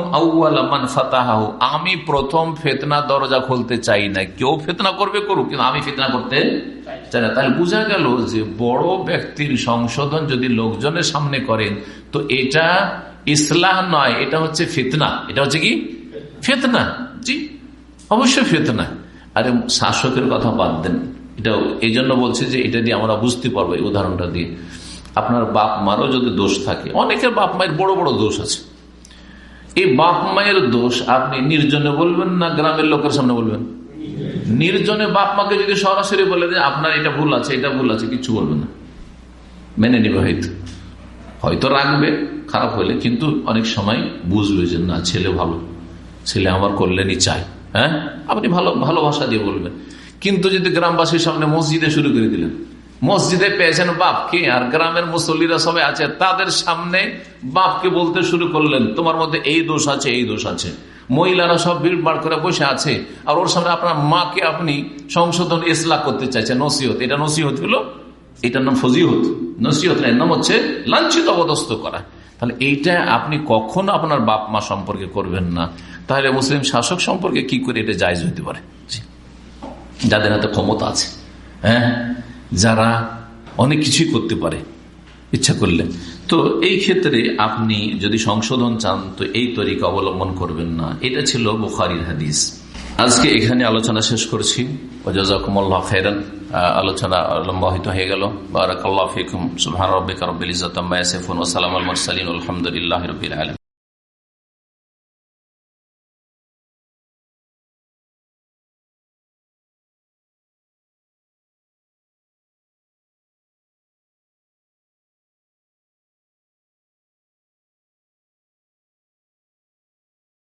আমি প্রথম ফেতনা দরজা খুলতে চাই না। কেউ ফেতনা করবে করুক, কিন্তু আমি ফেতনা করতে চাই না। তাহলে বোঝা গেল যে বড় ব্যক্তির সংশোধন যদি লোকজনের সামনে করেন, তো এটা ইসলাম নয়, এটা হচ্ছে ফেতনা। এটা হচ্ছে কি? ফেতনা। জি, অবশ্যই ফেতনা। আরে শাসকের কথা বাদ দেন। এটা এই জন্য বলছে যে এটা দিয়ে আমরা বুঝতে পারব এই উদাহরণটা দিয়ে। আপনার বাপ মারও যদি দোষ থাকে, অনেকের বাপ মায়ের বড় বড় দোষ আছে। এই বাপ মায়ের দোষ আপনি নির্জনে বলবেন না গ্রামের লোকের সামনে বলবেন? নির্জনে বাপ মাকে যদি সরাসরি বলে যে আপনার এটা ভুল আছে, এটা ভুল আছে কিছু বলবেন না। মেনে নিবে হয়তো। হয়তো রাখবে, খারাপ হলে, কিন্তু অনেক সময় বুঝবে যে না, ছেলে ভালো। ছেলে আমার করলেনই চায়। হ্যাঁ? আপনি ভালো ভালো ভাষা দিয়ে বলবেন। কিন্তু যদি গ্রামবাসীর সামনে মসজিদে শুরু করে দিলেন, মসজিদে পেয়েছেন বাপকে আর গ্রামের মুসল্লিরা সবাই আছে, তাদের সামনে বাপকে বলতে শুরু করলেন, তোমার মধ্যে এই দোষ আছে, এই দোষ আছে। মহিলারা সব ভিড় বার করে বসে আছে, আর ওর সামনে আপনার মাকে আপনি সংশোধন ইসলাম করতে চাইছেন, নসিহত। এটা নসিহত হলো, এটার নাম ফজিহত। নসিহত এর নাম হচ্ছে লাঞ্ছিত অবদস্ত করা। তাহলে এইটা আপনি কখনো আপনার বাপ মা সম্পর্কে করবেন না। তাহলে মুসলিম শাসক সম্পর্কে কি করে এটা জায়জ হইতে পারে? যাদের হাতে ক্ষমতা আছে হ্যাঁ? যারা অনেক কিছুই করতে পারে, ইচ্ছা করলে। তো এই ক্ষেত্রে আপনি যদি সংশোধন চান, তো এই তরিকা অবলম্বন করবেন না। এটা ছিল বুখারির হাদিস। আজকে এখানে আলোচনা শেষ করছি। ওজাকুমুল্লাহ খেরান আলোচনা হয়ে গেল।